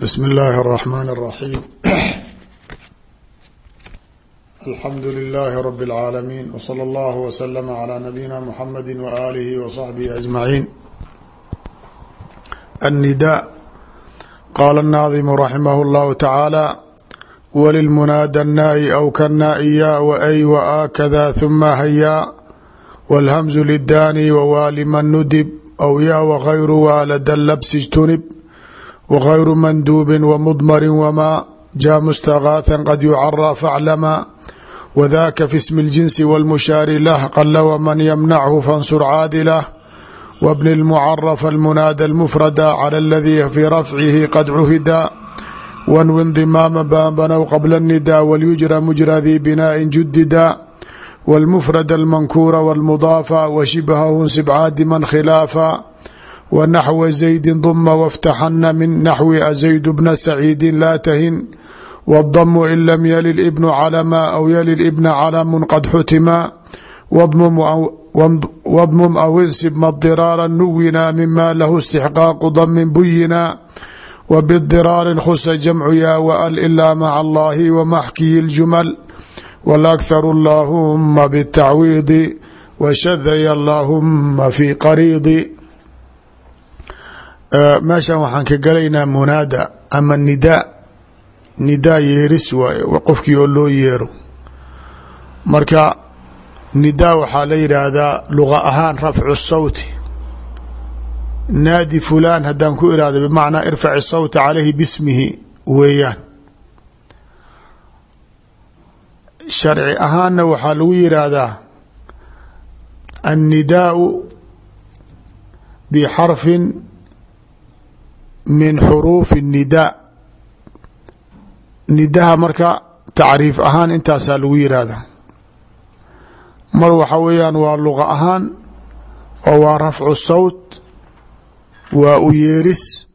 bsm اllahi الرحmn الرaحيم alxamdu لlh rb العaalمين وslى اllه وsلم عlى نabيina mحamd وآlih وصaxbه أجمaعين النداء qala الناظم رaximh الlه taعaalى wlilmunaada الnaa'i أw kanaa'iya وأy وآkda ثuma haya wاlhmز للdاni wwaliman nudib أw ya وغayru waalada labs اجtunib wغayru manduubi wmdmri wma ja mstagaatha qad yucarى faclama wdaka fi smi اljinsi wاlmushaari lah qala wman ymnachu fansur caadilah wbni اlmucaraf almunaada اlmfrada clى اladii fi rafcihi qad cuhida wanwi ndimaama baabanow qabla الnida walyujra mujra di binaaءi judida wاlmfrad اlmankuura wاlmudaafa washibhahu sibcaadi man khilaafa wnaxwa zaydi duma wاftaxana min naxwi azayd bna saciidi laa tahin wاdamu in lam yalil ibnu calama aw yalil ibna calamu qad xutima wadmum aw insib madiraara nuwina mima lahu istixqaaqu damin buyina wbdiraari khusa jamcu ya wal ilaa maca allahi wamaxkiyi اljumal wاlakharu اllahuma bالtacwiidi washadaya allahuma fi qariidi meeshan waxaan ka galaynaa munaada ama nidaa nidaa yeeris waaye qofkii oo loo yeero marka nidaa waxaa la yidhaahdaa luqa ahaan rafcu sawti naadi fulaan haddaan ku irahdo bimacnaa irfaci sawta calayhi bismihi weeyaan sharci ahaanna waxaa lagu yidhaahdaa annidaau bixarfin min xuruufi الnidaa nidaha marka tacriif ahaan intaasaa lagu yihahda mar waxa weeyaan waa luqa ahaan oo waa rafcu sawt waa u yeeris.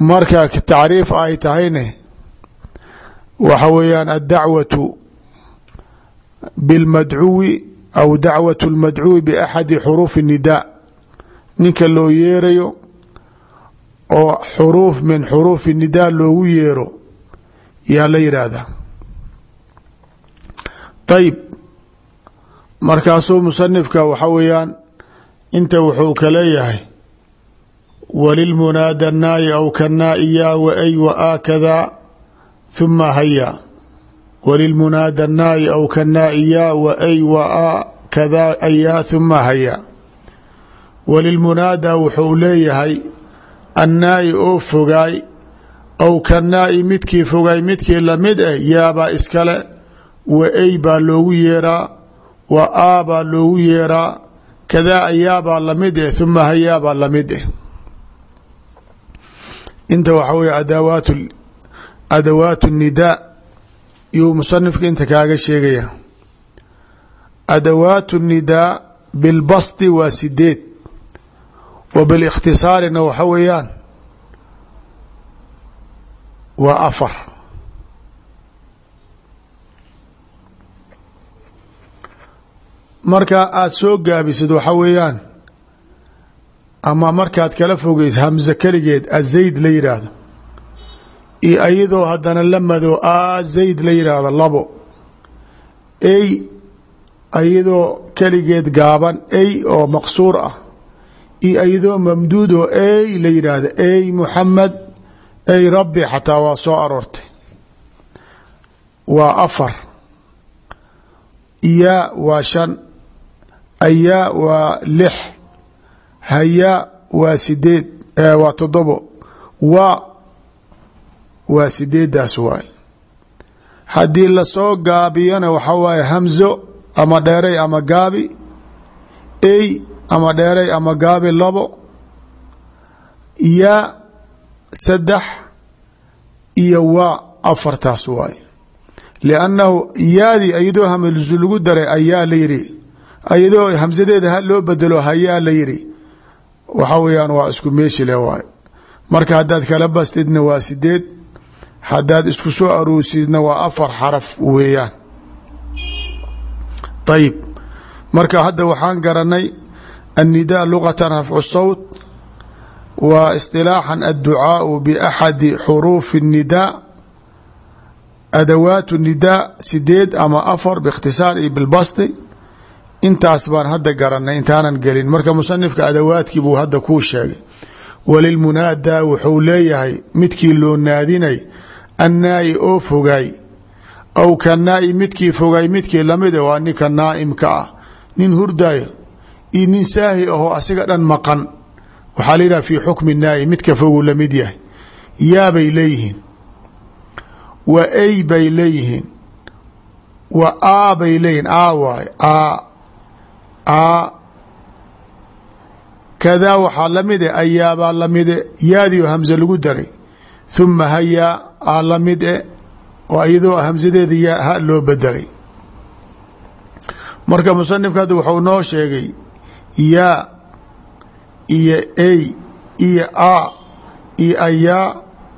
Marka tacriif ay tahayne waxa weeyaan addacwatu bilmadcuwi aw dacwat lmadcuwi biaxadi xuruufi nidaa ninka loo yeerayo oo xuruuf min xuruufi nidaa loogu yeero yaa la yidhaahdaa ayib markaasuu musanifka waxa weeyaan inta wuxuu ka leeyahay walilmunaada naayi aw kanaa'i yaa waay waaa kada huma hayaa walilmunaada naayi aw kanaa'iya waay waakada aya huma haya walilmunaada wuxuu leeyahay annaa'i oo fogaay aw kanaa'i midkii fogaay midkii la mid ah yaabaa iskale wa ey baa loogu yeeraa wa aa baa loogu yeeraa kadaa ayaabaa la mid eh huma hayaabaa la mid eh inta waxaa weye adawaat yuu musanifka inta kaaga sheegaya. Adawaat nidaa bilbasdi waa sideed. Wa bilikhtisaarina waxa weeyaan. Waa afar. Marka aada soo gaabisid waxa weeyaan ama markaad kala fogeys hamse keligeed azayd la yidhaahdo iyo ayadoo haddana la mado a zayd la yidhaahdo labo. Ey ayadoo keligeed gaaban ey oo maqsuur ah. Iyo ayadoo mamduud oo ey la yidhaahdo ey muxamed ey rabbi xataa waa soo aroortay. Waa afar. Iyaa waa shan. Ayaa waa lix. Hayaa waa sideed waa toddobo. Waa waa sideedaas waay haddii la soo gaabiyana waxa waaye hamzo ama dheeray ama gaabi ey ama dheeray ama gaabi labo yaa saddex iyo waa afartaas waay liannahu yaadii ayadoo hamsu lagu daray ayaa la yidhi. Ayadoo hamsadeeda ha loo bedelo hayaa la yidhi. Waxa weeyaan waa isku meeshi le waay marka haddaad kala bastidna waa sideed haddaad isku soo aroorsiidna waa afar xaraf weeyaan. Ayib marka hadda waxaan garanay annidaa luqatan rafcu sawt wa isilaaxan adducaau biaxadi xuruufi nidaa adawaat nidaa sideed ama afar biikhtisaar iyo bilbasti. Intaas baan hadda garanay intaanan gelin. Marka musanifka adawaadkii buu hadda kuu sheegay. Walilmunaadaa wuxuu leeyahay midkii loo naadinay annaayi oo fogaay aw kanaa'i midkii fogaay midkii lamida waa ninka naa'imka ah nin hurdaayo iyo nin saahi ahoo asiga dhan maqan. Waxaa la yidhaha fii xukmi naa'i midka foguu la mid yahay. Yaabay leeyihiin. Wa ay bay leeyihiin. Wa aa bay leeyihiin. Aa waay. Aa. Aa. Kadaa waxaa lamide ayaabaa lamide. Yaadiio hamse lagu daray. Huma hayaa aa la mid e oo iyadoo hamsadeeda yaa ha loo bedelay marka musanifka hadda wuxuu noo sheegay yaa iyo ay iyo a iyo ayaa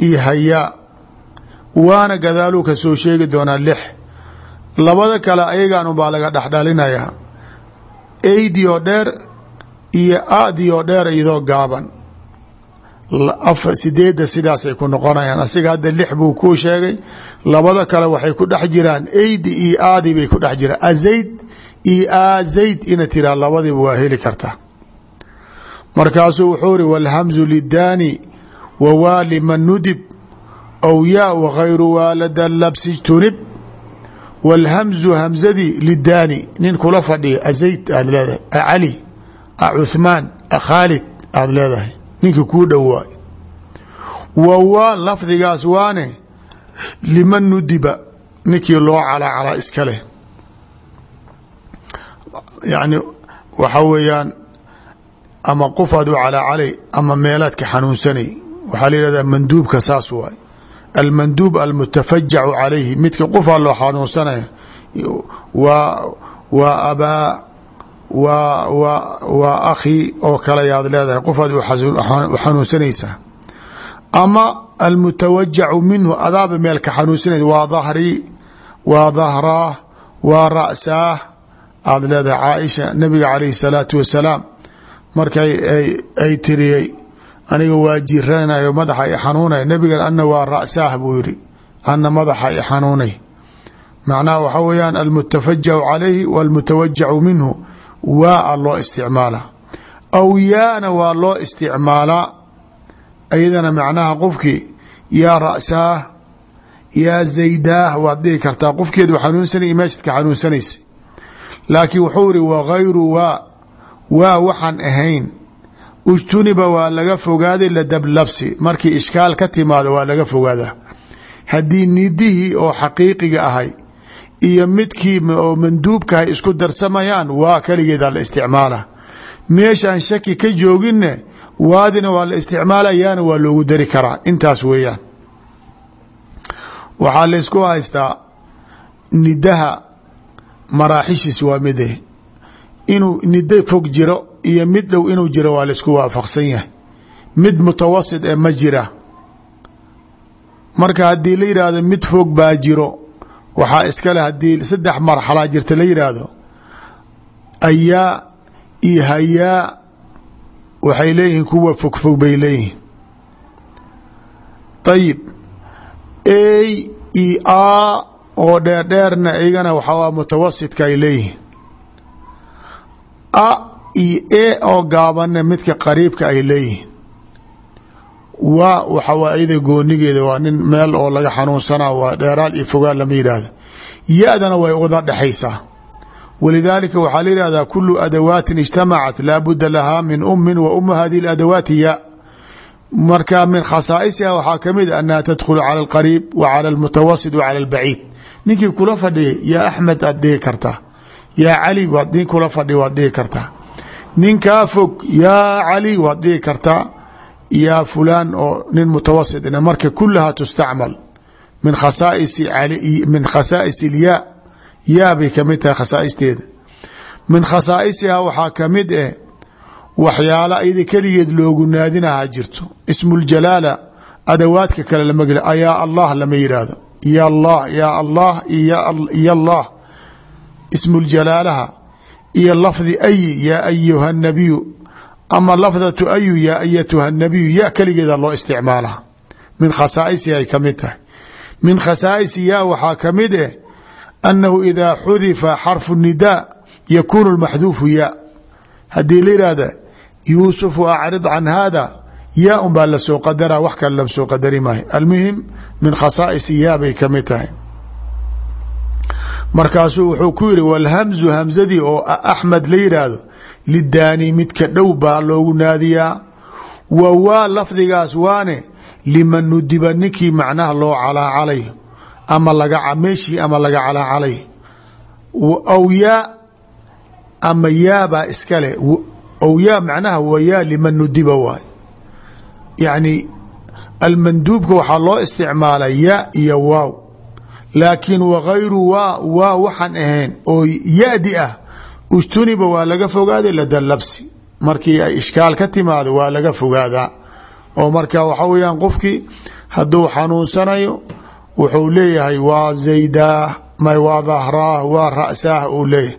iyo hayaa waana gadaaluu ka soo sheegi doonaa lix. Labada kale ayagan unbaa laga dhexdhalinayaa. Aydii oo dheer iyo aadii oo dheer iyadoo gaaban sideeda sidaasay ku noqonayaan. Asiga hadda lix buu kuu sheegay. Labada kale waxay ku dhex jiraan. Eydi iyo aadi bay ku dhex jiraan. Azayd iyo azayd ina tiraa labadiiba waa heli karta markaasuu wuxuu ri wاlhamzu lidaani wawaa liman nudib aw yaa wagayru waalada labsi tunib walhamzu hamzadi lidaani nin kula fadhiya azayd aad leedahay. Acali acuhmaan akhaalid aada leedahay ninka kuu dhowaay wawaa lafdigaas waane liman nudiba ninkii loo calacala iska leh. Yani waxa weeyaan ama qof aad u calaacalay ama meelaadka xanuunsanay. Waxaa la yihahdaa manduubka saas waay. Almanduub almutafajacu calayhi midka qofaa loo xanuunsanaya waa waa abaa waa wa waa akhi oo kale ayaad leedahay. Qofaad xanuunsanaysaa ama almutawajacu minhu adaaba meel ka xanuunsanaysa. Waa dahri waa dahraah waa ra'saah aad leedahay caaisha nabiga calayhi salaatu wasalaam. Markay ay tiriyey aniga waa jiranayo madaxa i xanuunay. Nabigan ana waa ra'saah buu yiri ana madaxa i xanuunay. Macnaha waxaa weeyaan almutafajacu calayhi walmutawajacu minhu waa loo isticmaalaa aw yaana waa loo isticmaalaa ayadana macnaha qofkii yaa ra'saah yaa zaydaah waad dhihi kartaa. Qofkeedu xanuunsanay meeshadka xanuunsanaysa. Laakiin wuxuu iri wagayru waa waa waxaan ahayn. Ujtuniba waa laga fogaaday ladablabsi markii ishkaal ka timaado waa laga fogaadaa. Haddii nidihii oo xaqiiqiga ahay iyo midkii oo manduubkahay isku darsamayaan waa keligeeda la isticmaala meeshaan shaki ka jooginne waadina waa la isticmaala yaana waa loogu dari karaa. Intaas weeyaan. Waxaa laysku haystaa nidaha maraaxishiis waa mide inuu nido fog jiro iyo mid dhow inuu jiro waa laysku waafaqsan yahay. Mid mutawasit ee ma jira. Marka haddii la yidhaahdo mid fog baa jiro waxaa iskale haddii saddex marxalaa jirta la yidhaahdo ayaa iyo hayaa waxay leeyihiin kuwa fogfog bay leeyihiin. Ayib a iyo a oo dheerdheerna iyagana waxaa mutawasitka ay leeyihiin. A e oo gaabanna midka qariibka ay leeyihiin waa waxawaa iyada goonigeeda waa nin meel oo laga xanuunsanaa waa dheeraal iyo fogaal lama yidhaahdo. Ya-dana way wada dhexaysaa. Walidaalika waxaa la yihahdaa kulu adawaatin ijtamacat laa budda lahaa min umin wa umu hadihi adawaati ya marka min khasaa'isiha waxaa ka mid a annaha tadkhulu cala alqariib wa cala almutawasit wa cala albaciid. Ninkii kula fadhiyay yaa axmed aad dhihi kartaa. Yaa cali waad nin kula fadhiya yaa fulaan oo nin mutawasit marka kulaha tustacmal min khasaais min khasaais ilyaa yaa bay ka mid tahay khasaa'isteeda. Min khasaa'isihaa waxaa ka mid eh waxyaala iyada keligeed loogu naadinaha jirto. Ismuljalaala adawaadka kale lama gel yaa allah lama yidhaahdo ya allah ya allah iyo allah. Ismuljalaalaha iyo lafdi ayi yaa ayuha nabiyu ama lafdatu ayu ya ayatuha nabiyu ya keligeeda loo isticmaala. Min khasaa'isi ay ka min khasaa'isi ya waxaa ka mid eh annahu idaa xudifa xarfu nidaa yakuunu ya. Haddii la yihahda yuusufu acrid can hada ya un baa la soo qadara wax kale la soo qadari maayo. Almuhim min khasaa'isi ya bay ka mid wuxuu ku yiri walhamzu hamzadii oo axmed la lidaani midka dhow baa loogu naadiyaa. Wa waa lafdigaas waane liman nudiba ninkii macnaha loo calaacalayo ama laga meeshii ama laga calaacalayo aw yaa ama yaabaa iskale. Aw yaa macnaha wa yaa liman nudiba waay. Yacni almanduubka waxaa loo isticmaala ya iyo waaw. Laakiin wagayru waa waa waxaan ahayn oo yadi ah ustuniba waa laga fogaaday lada labsi markii ay ishkaal ka timaado waa laga fogaadaa. Oo marka waxa weyaan qofkii hadduu xanuunsanayo wuxuu leeyahay waa zaydaah may waa dahraah waa ra'saah uu leeyahay.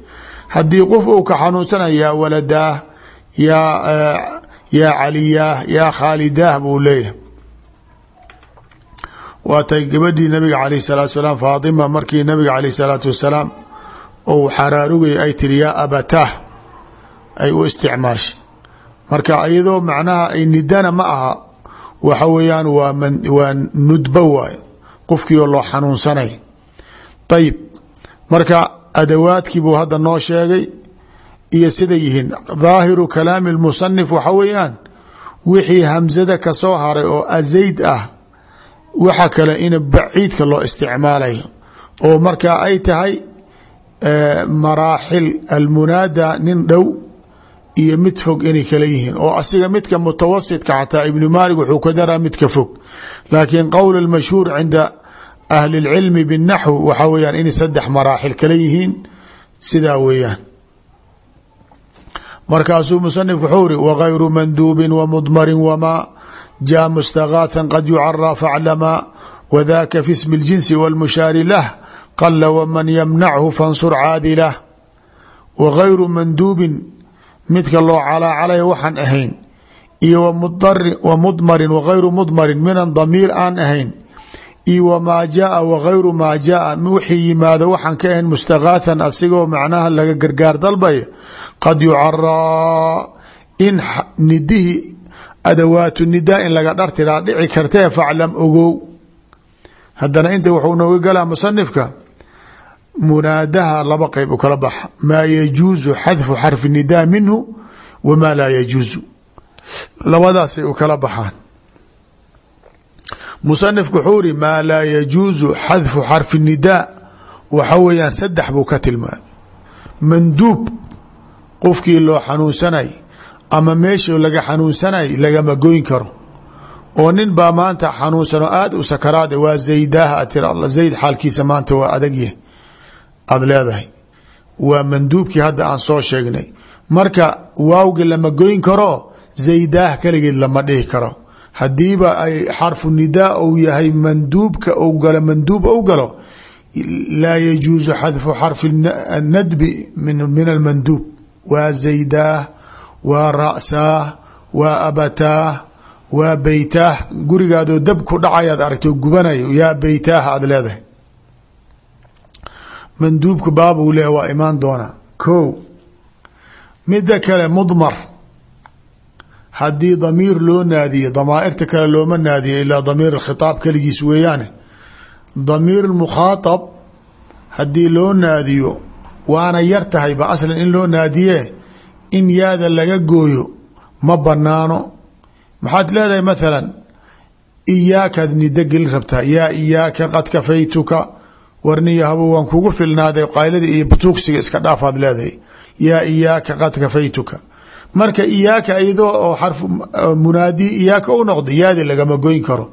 Haddii qof uu ka xanuunsanayo yaa waladaah yaa yaa caliyaah yaa khaalidaah buu leeyahay. Waatay gabadhii nabiga calayh salaatu salaam faatima markii nabiga calayh salaatu wasalaam ou xaraarugay ay tiri yaa abataah ay u isticmaashay marka iyadoo macnaha ay nidana ma aha waxa weeyaan waa nudbo waay qofkii oo loo xanuunsanay. Ayib marka adawaadkii buu hadda noo sheegay iyo siday yihiin daahiru kalaami lmusanif waxa weeyaan wixii hamsada ka soo haray oo azayd ah waxa kale in baciidka loo isticmaalayo oo marka ay tahay maraaxil almunaada nin dhow iyo mid fog inay kala yihiin oo asiga midka mutawasitka xataa ibnu maalik wuxuu ka daraa midka fog laakiin qowl mashhuur cinda ahli اlcilmi bاnaxw waxaa weyaan inay saddex maraaxil kala yihiin sidaa weeyaan markaasuu musanifku wuxuu iri wagayru manduubin wmudmarin wmaa jaa mustagaathan qad yucaraa faclamaa wadaka fi smi اljinsi wاlmushaari lah qala wman ymnachu fansur caadilah wagayru manduubin midka loo calaacalaya waxaan ahayn iyo wmudmarin wagayru mudmarin minan damiir aan ahayn iyo wmaa jaaa wagayru maa jaaa wixii yimaado waxaan ka ahayn mustagaathan asigoo macnaha laga gargaar dalbaya qad yucaraa in nidihii adawaatu nidaa in laga dhartiraa dhici kartee faclam ogow. Haddana inta wuxuu nooga galaa musanifka munaadaha laba qeyb u kala baxa maa yajuusu xadfu xarfi nidaa minhu wamaa laa yajuusu labadaasay u kala baxaan. Musanifku wuxuu iri maa laa yajuusu xadfu xarfi nidaa. Waxa weeyaan saddex buu ka tilmaamay. Manduub qofkii loo xanuunsanay ama meeshii laga xanuunsanay lagama goyn karo. Oo nin baa maanta xanuunsan oo aada u sakaraada waa zaydaah a tira alla zayd xaalkiisa maanta waa adagyahay aada leedahay. Waa manduubkii hadda aan soo sheegnay. Marka waawga lama goyn karo zaydaah keligeed lama dhihi karo. Hadiiba ay xarfu nidaa ou yahay manduubka ou galo manduub ou galo laa yajuusu xadfu xarfi nadbi min almanduub waa zaydaah waa ra'saah waa abataah waa beytaah gurigaadoo dab ku dhacayaad aragto gubanayo yaa beytaah aada leedahay manduubka baabuu leeya waa imaan doonaa ko midda kale mudmar. Haddii damiir loo naadiyo damaairta kale looma naadiyo ilaa damiir khitaab keligiis weeyaane. Damiir mukhaaab haddii loo naadiyo waana yar tahay ba aslan in loo naadiye in yaada laga gooyo ma banaano maxaad leedahay mathalan iyaakaad nido geli rabtaa yaa iyaaka qad kafaytuka warniyo habo waan kugu filnaaday qaylada iyo butuugsiga iska dhaafaad leedahay. Yaa iyaaka qad kafaytuka. Marka iyaaka iyadoo oo xarf munaadi iyaaka u noqdo yaadi lagama goyn karo.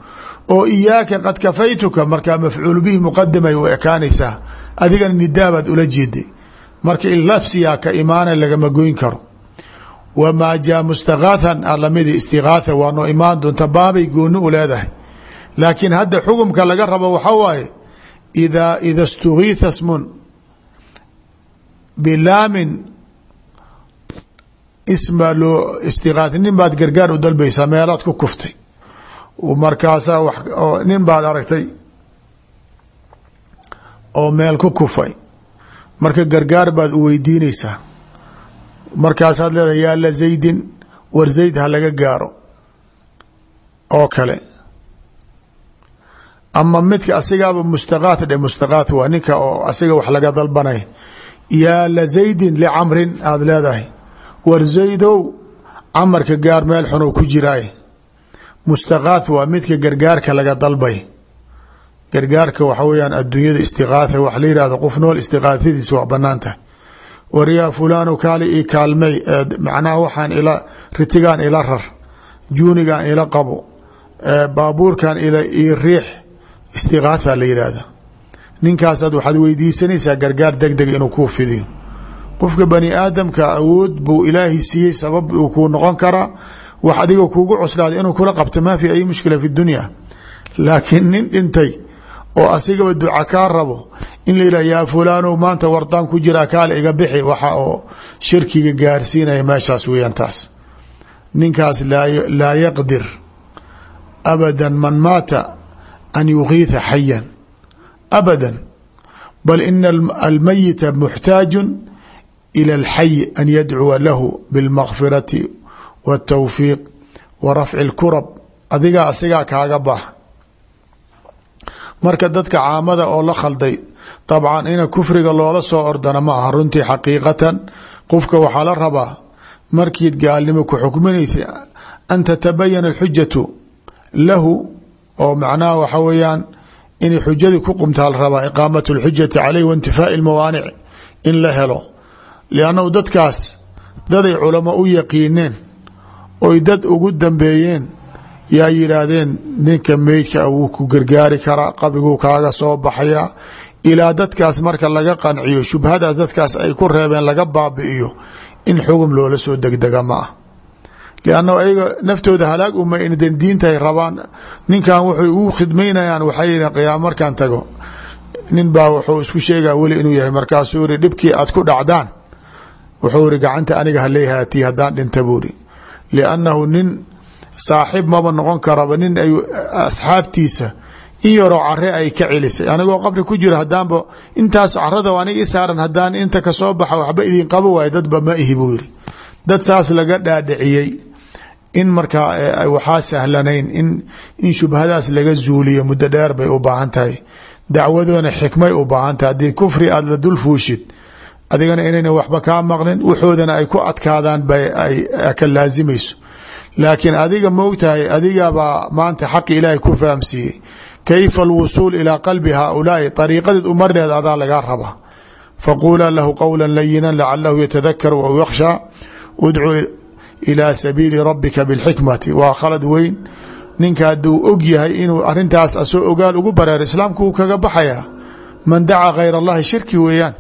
Oo iyaaka qad kafaytuka markaa mafcuul bihi muqadamay u ekaanaysaa adigana nidaabaad ula jeeday marka ilabsiyaa ka imaana lagama goyn karo. Wamaa jaa mustagaathan alamida istigaatha waa noo imaan doonta baabay gooni u leedahay. Laakiin hadda xukumka laga rabo waxa waaye ida ida istugiitha smun bilaamin isma loo istiqaati nin baad gargaar u dalbaysaa meelaad ku kuftay markaasaa wax nin baad aragtay oo meel ku kufay marka gargaar baad u weydiinaysaa markaasaad leedahay yaa la zaydin war zayd ha gaaro oo kale ama midka asigaaba mustaqaat mustaqaat waa ninka oo asiga wax laga dalbanay. Yaa la zaydin licamrin aada leedahay. War zaydow camarka gaar meel xunuu ku jiraay mustaqaat waa midka gargaarka laga dalbay. Gargaarka waxa weyaan adduunyada istiqaatha wax la qof nool istiqaathadiisa waa bannaan tahay war yaa fulaanu kaali ii macnaha waxaan ila ritigaan ila rar juunigan ila qabo baabuurkan ii riix istiqaatha la yihahda ninkaasaad waxaad weydiisanaysaa gargaar deg deg inuu kuu fidiyo. Qofka bani aadamka awood buu ilaahi siiyey sabab uu kuu noqon karaa wax adiga kuugu cuslaaday inuu kula qabto maa fi ay mushkila fi dunya. Laakiin nin dhintay oo asigaba duca kaa rabo in la yihah yaa fulaanow maanta wardaan ku jiraa kaale iga bixi waxa oo shirkiga gaarsiinaya meeshaas weeyaan taas ninkaas laa yaqdir abada man maata an yugiitha xayan abada bal ina almayita muxtaaju ila alxay an yadcuwa lahu bilmakfirati wاtawfiiq wa rafci اlkurab adigaa asigaa kaaga baaha marka dadka caamada oo la khalday dabcan ina kufriga loola soo ordana ma aha runtii xaqiiqatan qofka waxaa la rabaa markiid gaalnimo ku xukminaysa an tatabayana alxujatu lahu oo macnaha waxa weeyaan inay xujadii ku qumtaa la rabaa iqaamat اlxujati caleyh waintifaai اlmawaanic in la helo. Liannahu dadkaas daday culamo u yaqiineen oy dad ugu dambeeyeen yaa yidhaahdeen ninka meydka wuu ku gargaari karaa qabriguu kaaga soo baxayaa ilaa dadkaas marka laga qanciyo shubhadaas dadkaas ay ku reebeen laga baabi'iyo in xugum loola soo degdega ma ah liannahu ayaga naftooda halaag uma indan diintaay rabaan. Ninkan wuxuu ugu khidmaynayaan waxay yihiin qiyaamo markaan tago. Nin baa wuxuu isku sheegaa weli inuu yahay. Markaasuu iri dhibkii aad ku dhacdaan. Wuxuu iri gacanta aniga haleyhaatiy haddaan dhinta buuri liannahu nin saaxiib maba noqon karaba. Nin ay asxaabtiisa in yaroo care ay ka celisay. Anigoo qabri ku jiro hadaanba intaas carada aniga i saaran hadaan inta ka soo baxa waxba idin qabo waay dadba ma ihi buu dad saas laga dhaadhiciyey in markaa waxaa sahlanayn in shubhadaas laga zuuliyo muddo dheer bay u baahan tahay. Dacwadoona xikmay u baahan tahay. Haddii kufri aada la dul fuushid adigana inayna waxba kaa maqlin waxoodana ay ku adkaadaan ka laasimayso. Laakiin adiga moogtahay adigabaa maanta xaqi ilaahay ku fahamsiiyey. Kayfa alwusuul ilaa qalbi haaulaai? Ariiqadeed umarneed adaa lagaa rabaa. Faquulaa lahu qowla layinan lacalahu yatadakaru aw yakhshaa ilaa sabiili rabbika bilxikmati. Waa khalad weyn. Ninka hadduu og yahay inuu arintaas asoo ogaal ugu bareero islaamku kaga baxayaa. Man dacaa khayr allahi shirki weeyaan.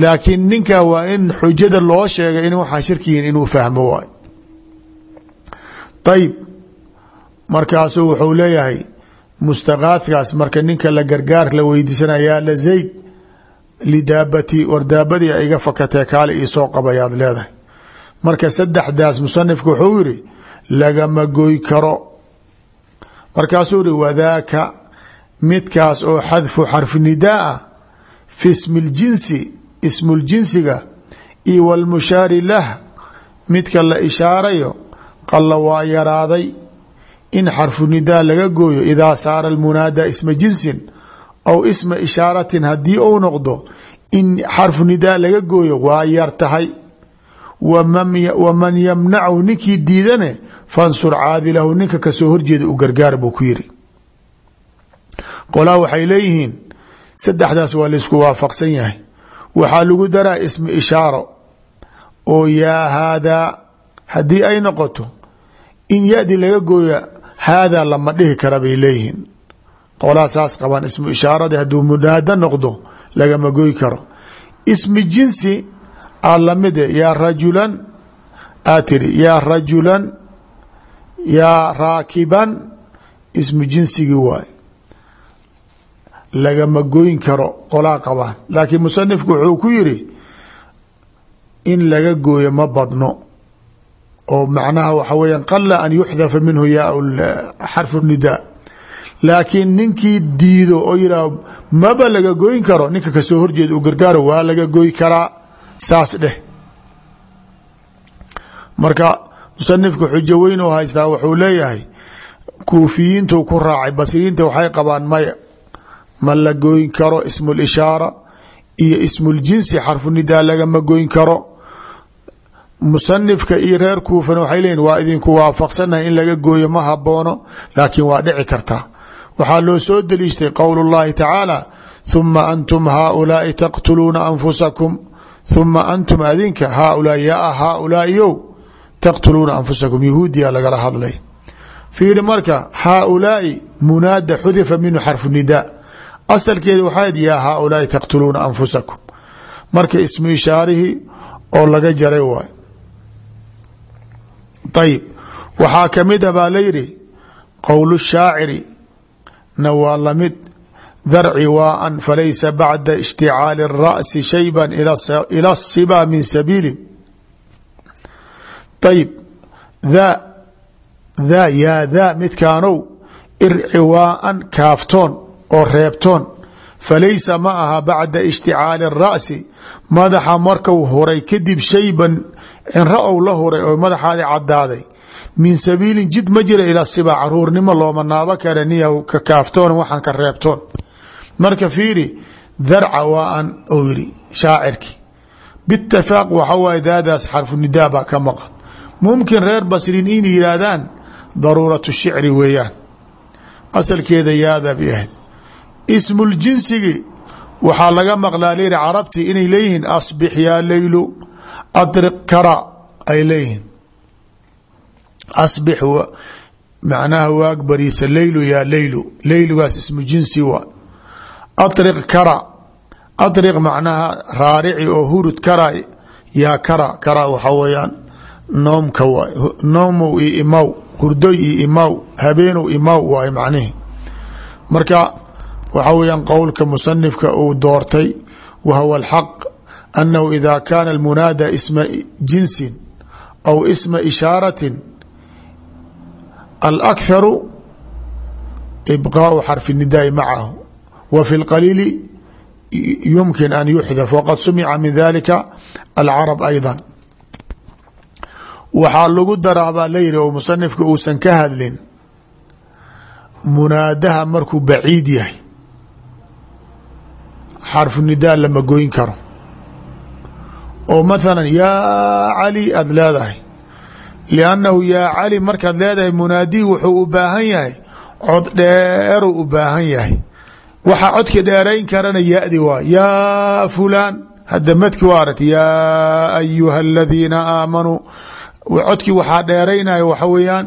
Laakiin ninka waa in xujada loo sheegay in waxaa shirkiyiin inuu fahmo waay ayib markaasuu wuxuu leeyahay mustaqaadkaas marka ninka la gargaar la weydiisanaya la zayd lidaabati war daabadii iga fakatee kaale iisoo qabayaad leedahay marka saddexdaas musanifku wuxuu yiri lagama goy karo. Markaasuu yihi wadaaka midkaas oo xadfu xarfi nidaa fi ismi ljinsi ismuljinsiga iyo walmushaari lah midka la ishaarayo qalla waa yaraaday. In xarfu nidaa laga gooyo idaa saara almunaada isma jinsin aw isma ishaaratin haddii uu noqdo in xarfu nidaa laga gooyo waa yar tahay waman yamnachu ninkii diidane fansur caadilahu ninka ka soo horjeeda u gargaar buu ku yiri qolaa waxay leeyihiin saddexdaas waa laysku waafaqsan yahay. Waxaa lagu daraa ismi ishaaro oo yaa haadaa haddii ay noqoto in yadi laga gooya haadaa lama dhihi kara bay leeyihiin. Qolaa saas qabaan ismu ishaarada hadduu munaado noqdo lagama goy karo. Ismi jinsi aa lamide yaa rajulan? Aa tiri yaa rajulan? Yaa raakiban? Ismu jinsigii waay. Lagama goyn karo qolaa qabaan. Laakiin musanifku wuxuu ku yiri in laga gooyo ma badno. Oo macnaha waxa weya qala an yuxdafa minhu yaa xarfu nidaa laakiin ninkii diido oo yihah maba laga goyn karo. Ninka ka soo horjeeda u gargaaro waa laga goy karaa saas dheh. Marka musanifka xujo weyn oo haystaa wuxuu leeyahay kuufiyiintu ku raacay basriyiinta waxay qabaan maya ma la goyn karo ismu lishaara iyo ismuljinsi xarfu nidaa lagama goyn karo. Musanifka iyo reer kuufan waxay leeyihiin waa idinku waafaqsanahay in laga gooyo ma haboono laakiin waa dhici kartaa waxaa loo soo deliishtay qowl اllahi tacaala huma antum haaulaai taqtuluuna anfusakum huma antum adinka haaulaai yaa haaulaaiyow taqtuluuna anfusakum yahuudiya lagala hadlay fiiri marka haaulaai munaada xudifa minhu xarfu nidaa asalkeeda waxaad yaa haaulaai taqtuluuna anfusakum marka ismu ishaarihii oo laga jaray waay ayib waxaa ka mid a baa layidhi qowl shaaciri na waa la mid darci waan falaysa bacda ishticaali الra'si shayba ila الsiba min sabiili ayib daa daa yaa daa midkaanow irci waan kaaftoon oo reebtoon falaysa ma aha bacda ishticaali الra'si madaxa marku huray kadib shayban cinro ou la huray oo madaxaadi cadaaday min sabiilin jid ma jira ilaa siba caruurnimo looma naabo kara niya ka kaaftoon waxaan ka reebtoon marka fiiri darca waa an ou yiri shaacirki. Bitifaaq waxa waaye daadaas xarfu nidaa baa ka maqan. Mumkin reer basrin in yihaahdaan daruuratu shicri weeyaan. Asalkeeda yaada bay ahayd. Ismuuljinsigi waxaa laga maqlaa layidhi carabtii inay leeyihiin asbix yaa leylu adriq kara ay leeyihiin. Asbix macnaha waag bariisa leylu yaa leylu leylugaas ismu jinsi waa adriq kara adriq macnaha raarici oo hurud kara yaa kara kara waxaa weeyaan noomka waay noomow iyo imaw hurdoy iyo imaw habeenow imaw waay macnihi marka waxaa weyaan qowlka musanifka uu doortay wa huwa alxaq annahu ida kaana almunaada isma jinsin aw isma ishaaratin alakharu ibqaau xarfi nidaai macahu wa fi lqaliili yumkin an yuxdaf waqad sumica min dalika alcarab ayda waxaa lagu daraa baa la yihi oo musanifka uusan ka hadlin munaadaha markuu baciid yahay xarfu nidaa lama goyn karo. Oo mathala yaa cali aada leedahay. Liannahu yaa cali markaad leedahay munaadihi wuxuu u baahan yahay cod dheeruu u baahan yahay waxa codka dheerayn karana yadi waa yaa fulaan hadda madki waa aragta yaa ayuha aladiina aamanuu codkii waxaa dheeraynaya waxa weeyaan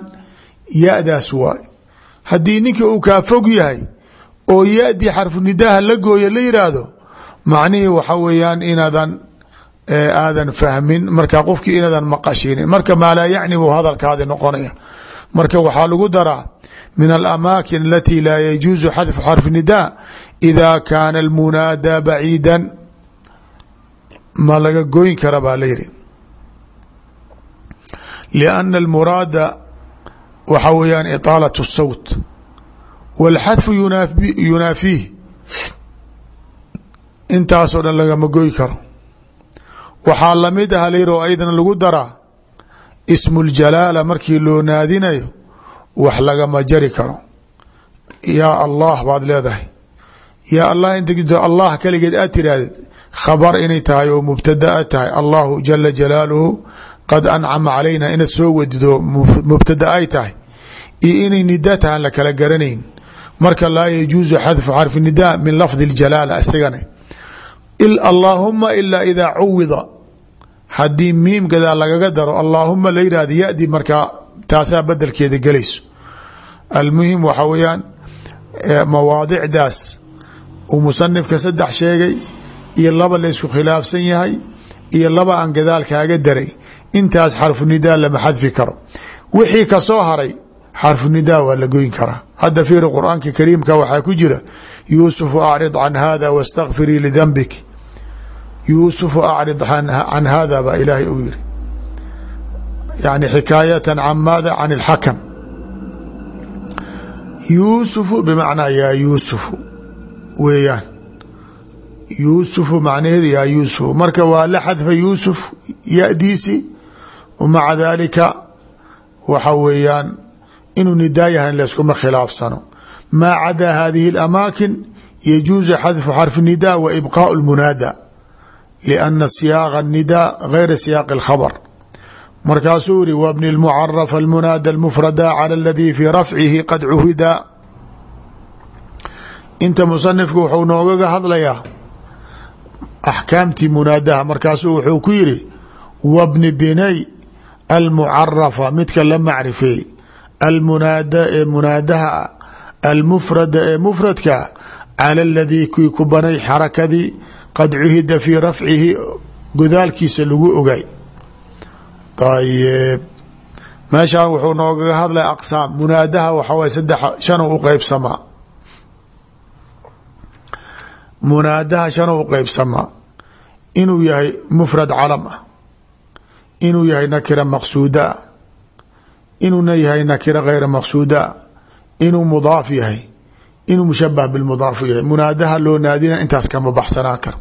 yadaas waay haddii ninka uu kaa fog yahay oo yadii xarfu nidaaha la gooya la yidhaahdo macnihii waxa weeyaan inaadan aadan fahmin marka qofkii inaadan maqashinin marka maa yacni buu hadalkaadi noqonaya. Marka waxaa lagu daraa min alamaakin alati laa yajuusu xadfu xarfi nidaa ida kaana almunaadaa baciida ma laga goyn kara baa la yihi lianna almuraada waxa weeyaan iطaalat الsawt wاlxadfu yunaafiih intaasoo dhan lagama goy karo waxaa lamid ah layir oo aydan lagu daraa ismu اljalaala markii loo naadinayo wax lagama jari karo. Yaa allah baad leedahay. Yaa allah inta allah kaligeed aad tirahdid khabar inay tahay oo mubtada a tahay. Allahu jala jalaaluhu qad ancama calayna inaad soo wadido mubtada ay tahay. Iyo inay nida la kala garanayn. Marka laa yajuusu xadfu xarfi nida min lafdi اljalaala isagana allaahuma ilaa idaa cuwida. Haddii miim gadaa lagaga daro allaahuma la yidhahdo yadi markaa taasaa bedelkeeda gelayso. Almuhim waxa weeyaan mawaadicdaas uu musanifka saddex sheegay iyo laba la ysku khilaafsan yahay iyo laba aan gadaal kaaga daray. Intaas xarfu nidaa lama xadfi karo. Wixii ka soo haray xarfu nidaa waa la goyn karaa. Hadda fiiri qur'aanka kariimka waxaa ku jira yuusufu acrid can hada wastakfirii lidanbik yuusufu acrid can hada baa ilaahay uu yiri yani xikaayatan can maada can اlxakam yuusufu bimacnaa yaa yuusufu weeyaan yuusufu macnaheedu yaa yuusufu marka waa la xadfa yuusuf yadiisi wmaca dalika waxa weeyaan inuu nidaa yahay layskuma khilaafsano maa cadaa hadihi اlamaakin yajuuzu xadfu xarfi nida wa ibqaaء اlmunaada liana siyaaqa الnidaa gayra siyaaqi اlkhabr markaasuu yihi wbni اlmucaraf almunaada اlmufrada calى اladii fii rafcihi qad cuhida inta musanifku wuxuu noogaga hadlayaa axkaamtii munaadaha markaasuu wuxuu ku yiri wbni binay almucarafa midka la macrifeey almunaada ee munaadaha almufrada ee mufradka cala aladii kii ku banay xarakadii qad cuhida fii rafcihi godaalkiisa lagu ogay ayb meeshaan wuxuu noogaga hadlaya aqsaam munaadaha waxa waye saddex shan u qeybsamaa munaadaha shan u qeybsamaa inuu yahay mufrad calam ah inuu yahay nakira maqsuuda ah inuuna yahay nakira gayra maqsuuda ah inuu mudaaf yahay inuu mushabah bilmudaaf yahay munaadaha loo naadina intaas kama baxsanaa karo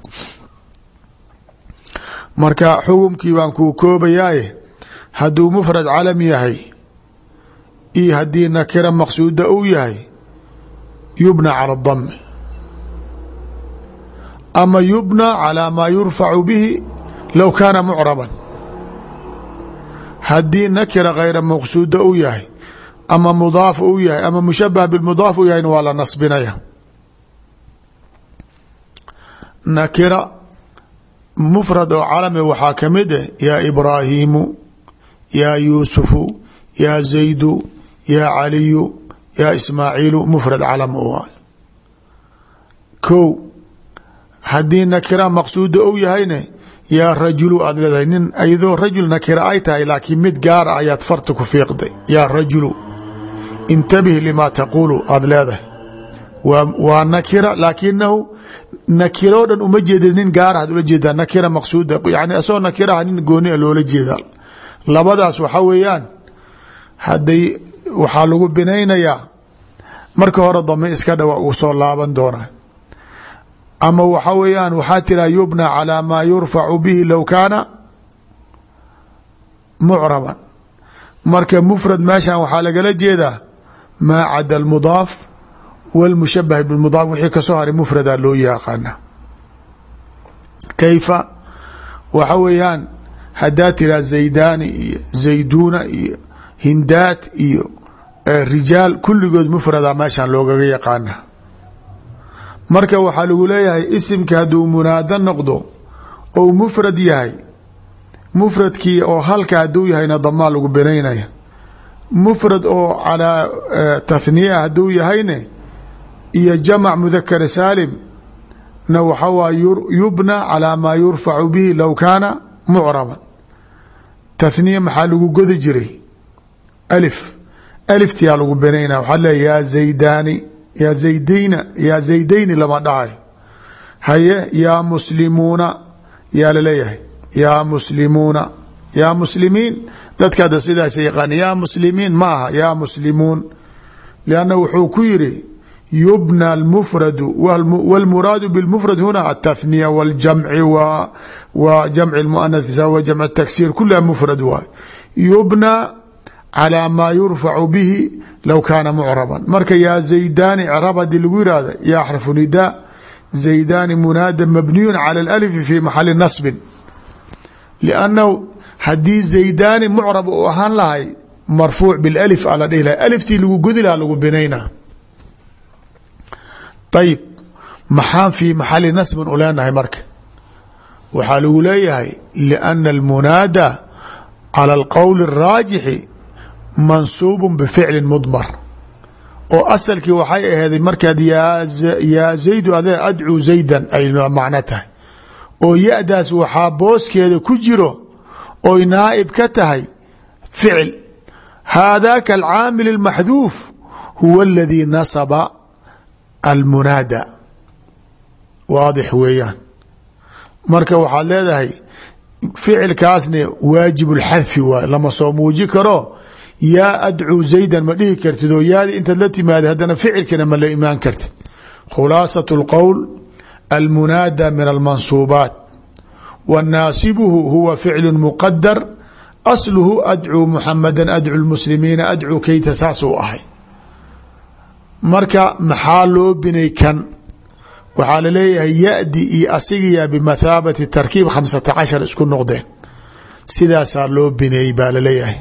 marka xukumkii baan kuu koobayaaye hadduu mufrad calam yahay iyo haddii nakira maqsuuda uu yahay yubna cala dami ama yubna calaa maa yurfacu bihi low kaana mucraban. Haddii nakira kayra maqsuuda uu yahay ama mudaaf uu yahay ama mushabah bimudaaf u yahayna waa la nasbinaya. Nakira mufrad oo calami waxaa ka mid ah yaa ibraahiimu yaa yuusufu yaa zaydu yaa caliyu yaa ismaaciilu mufrad calam u ah ko haddii nakira maqsuuda ou yahayne yaa rajulu aad leedahay nin iyadoo rajul nakira ay tahay laakiin mid gaara ayaad farta ku fiiqday. Yaa rajulu intabih limaa taquulu aad leedahay. Waa nakira laakinahu nakiroo dhan uma jeedid nin gaara ad ula jeedaa nakira maqsuuda yani asagoo nakiraha nin gooni a loola jeedaa labadaas waxa weeyaan haday waxaa lagu binaynayaa. Marka hore dame iska dhawa uu soo laaban doonaa. Ama waxa weeyaan waxaa tiraa yubna calaa maa yurfacu bihi low kaana mucraban. Marka mufrad meeshan waxaa lagala jeedaa maa cada almudaaf wاlmushabah bmudaaf wixii ka soo haray mufrada loo yaqaana kayfa? Waxa weeyaan hadaa tiraa zaydani iyo zayduuna iyo hindaat iyo rijaal kulligood mufrada meeshan loogaga yaqaana. Marka waxaa lagu leeyahay isimka hadduu munaado noqdo ou mufrad yahay mufradkii oo halka hadduu yahayna damaa lagu binaynaya mufrad oo calaa tathniya hadduu yahayne iyo jamac mudakar saalim na waxa waa yubna calaa maa yurfacu bihi low kaana mucraban tathniya maxaa lagu godi jiray? Alif. Aliftiyaa lagu binaynaya waxaa leeya yaa zaydaani yaa zaydayna yaa zaydayni lama dhahayo haye yaa muslimuuna yaa la leeyahay yaa muslimuuna yaa muslimiin. Dadka hadda sidaas yaqaan yaa muslimiin ma aha yaa muslimuun. Lianna wuxuu ku yiri yubna almufradu wاlmuraadu bاlmufrad huna aلtathniya wاljamci wa jamci اmuanath wa jamc taksiir kulaha mufrad waay yubna calى maa yurfacu bihi low kaana mucraban marka yaa zaydani crab hadii lagu yihahda ya xrfu nida zaydani munaada mabniyu calى اlأlfi fi maxali nasbin lannahu haddii zaydani mucrab uu ahaan lahay marfuuc bilif ala dhihi lahay aliftii lagu godi laha lagu binayna ayib maxaan fii maxali nasbin u leenahay marka waxaa lagu leeyahay liana almunaada cala alqowli اraajixi mansuubu bificli mudmar oo asalkii waxay aheeday markaad yaa zaydu ade adcuu zaydan ay macno tahay oo ya-daas waxaa booskeeda ku jiro oy naaib ka tahay ficil haadaka alcaamil اlmaxduuf huwa aladii nasaba almunaada waadix weeyaan marka waxaad leedahay ficilkaasna waajib اlxadfi waay lama soo muuji karo yaa adcuu zaydan ma dhihi kartid oo yaadi intaad la timaada haddana ficilkana ma la imaan kartid khulaasaة اlqowl almunaada min almansuubaat wnaasibuhu huwa ficlu muqadar asluhu adcuu muxamada adcu lmuslimiina adcuu keyta saas uu ahay marka maxaa loo binay kan? Waxaa la leeyahay yadi iyo asigiya bimathaabati tarkiib khamsata cashar isku noqdeen. Sidaasaa loo bineeyey baa la leeyahay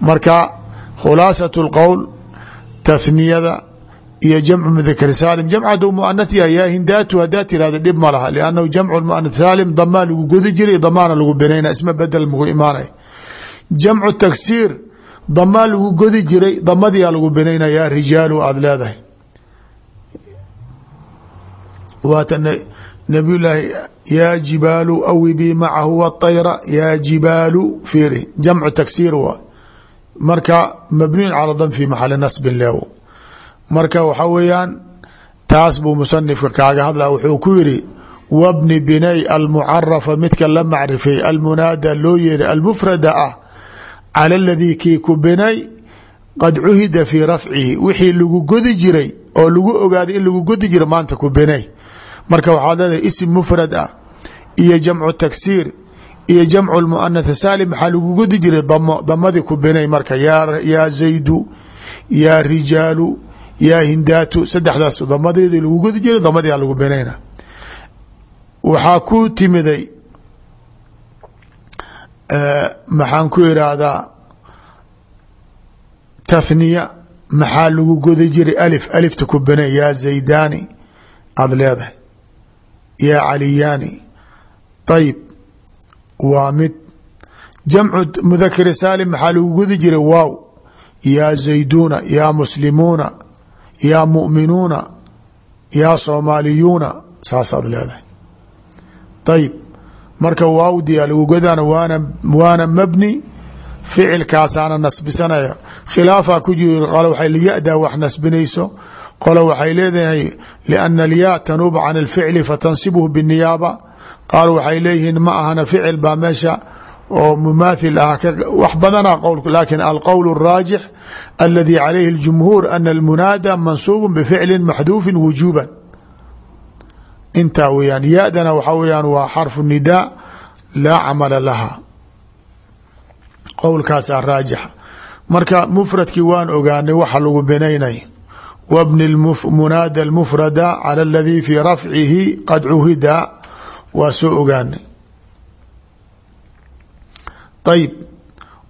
marka khulaasat اlqowl tathniyada iyo jamcu mudakr saalim. Jamc haduu muanath yahay yaa hindaatu hadaa tirahda dhib ma laha liannahu jamcu muanath saalim damaa lagu godi jiray damaana binayna isma bedel magu imaanay. Jamcu damaa lagu godi jiray damadiyaa lagu binayna yaa rijaalu aada leedahay. Waata nabiy laahi yaa jibaalu awibii macahu waطayra yaa jibaalu fiiri jamcu tagsiir waa marka mabniyun cala dam fi maxali nasbin leew. Marka waxaa weeyaan taas buu musanifka kaaga hadla wuxuu ku yiri wabni binay almucarafa midka la macrifay almunaada loo yeeray almufrada ah cala aladii kii ku binay qad cuhida fii rafcihi wixii lagu godi jiray oo lagu ogaaday in lagu godi jiray maanta ku binay. Marka waxaad leedahay isim mufrad ah iyo jamcu tagsiir iyo jamcu lmuanath saalim maxaa lagu godi jiray damo damadii ku binay marka yaa zaydu yaa rijaalu yaa hindaatu saddexdaas damadeedi lagu godi jiray damadii lagu binayna waxaa ku timiday maxaan ku iraahdaa tathniya maxaa lagu godi jiray? Alif alifta ku binay yaa zaydaani aada leedahay. Yaa caliyaani ayib waa mid. Jamcu mudakari saalim maxaa lagu godi jiray? Waaw. Yaa zayduuna yaa muslimuuna yaa muminuuna yaa soomaaliyuuna saasaad leedahay. Ayib marka waawdiyaa lagu godana waana waana mabni ficilkaasaana nasbisanaya khilaafaa ku jiri qole waxay liyadaa wax nasbinayso qole waxay leedahay liana alyaa tanuubu can alficli fatansibhu biniyaaba qaar waxay leeyihiin ma ahana ficil baa meesha oo mumaathil ah wax badana qowl lakin alqowl الraajix aladi calayhi اljumhuur ana almunaada mansuub bficli maxduufi wujuba intaa weyaan ya-dana waxaa weyaan waa xarfu nidaa laa camala laha. Qowlkaasaa raajixa marka mufradkii waan ogaanay waxa lagu binaynay wabni munaada almufrada cala aladii fii rafcihi qad cuhida. Waa soo ogaanay. Ayb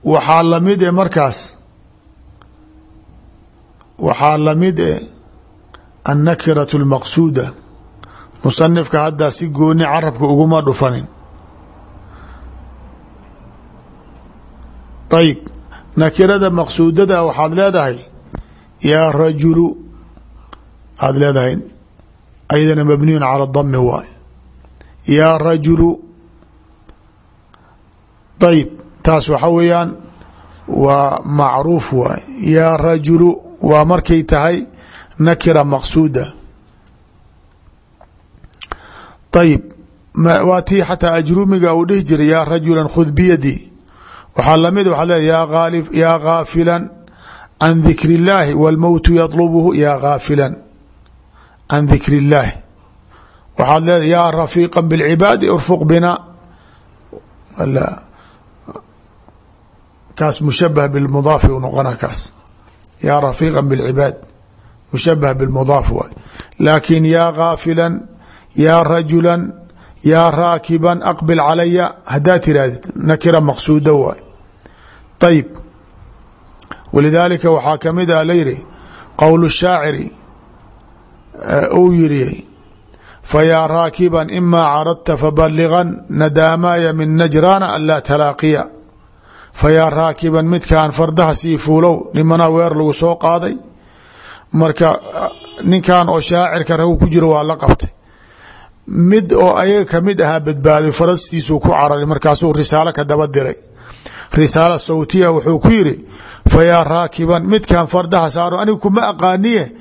waxaa la mid e eh markaas waxaa la mid e eh musanifka haddaa si gooni carabka uguma dhufanin. Ayib nakirada maqsuudada waxaad leedahay yaa rajulu aada leedahay aydana mabniyun cala dami waay yaa rajulu. Ayib taas waxa weeyaan waa macruuf waay yaa rajulu waa markay tahay nakira maqsuuda ayib waa tii xataa ajrumiga uu dhihi jiray yaa rajula khud biyadi waxaa lamid waxaad leedahay yaa gaafilan can dikri اllaahi wاlmowtu yaطlubhu yaa gaafilan can dikri اllaahi waxaad leedahay yaa rafiiqa bاlcibaadi urfuq bina kaas mushabah bاlmudaafi u noqona kaas yaa rafiiqa bاlcibaad mushabah bاlmudaaf waay laakin yaa gaafilan yaa rajula yaa raakiban aqbil calaya haddaa tirahdid nakira maqsuuda waay. Ayib walidaalika waxaa ka mid a layidhi qowl shaaciri uu yiri fayaa raakiban imaa caradta fabaligan nadaamaaya min najraana an laa talaaqiya. Fayaa raakiban midkaan fardaha sii fuulow nimana weer lagu soo qaaday. Marka ninkan oo shaacirka ragu ku jiro waa la qabtay mid oo ayaga ka mid ahaa badbaaday farastiisuu ku cararay markaasuu risaalo ka daba diray. Risaalo sawtiya wuxuu ku yiri fayaa raakiban midkan fardaha saaro aniga kuma aqaaniye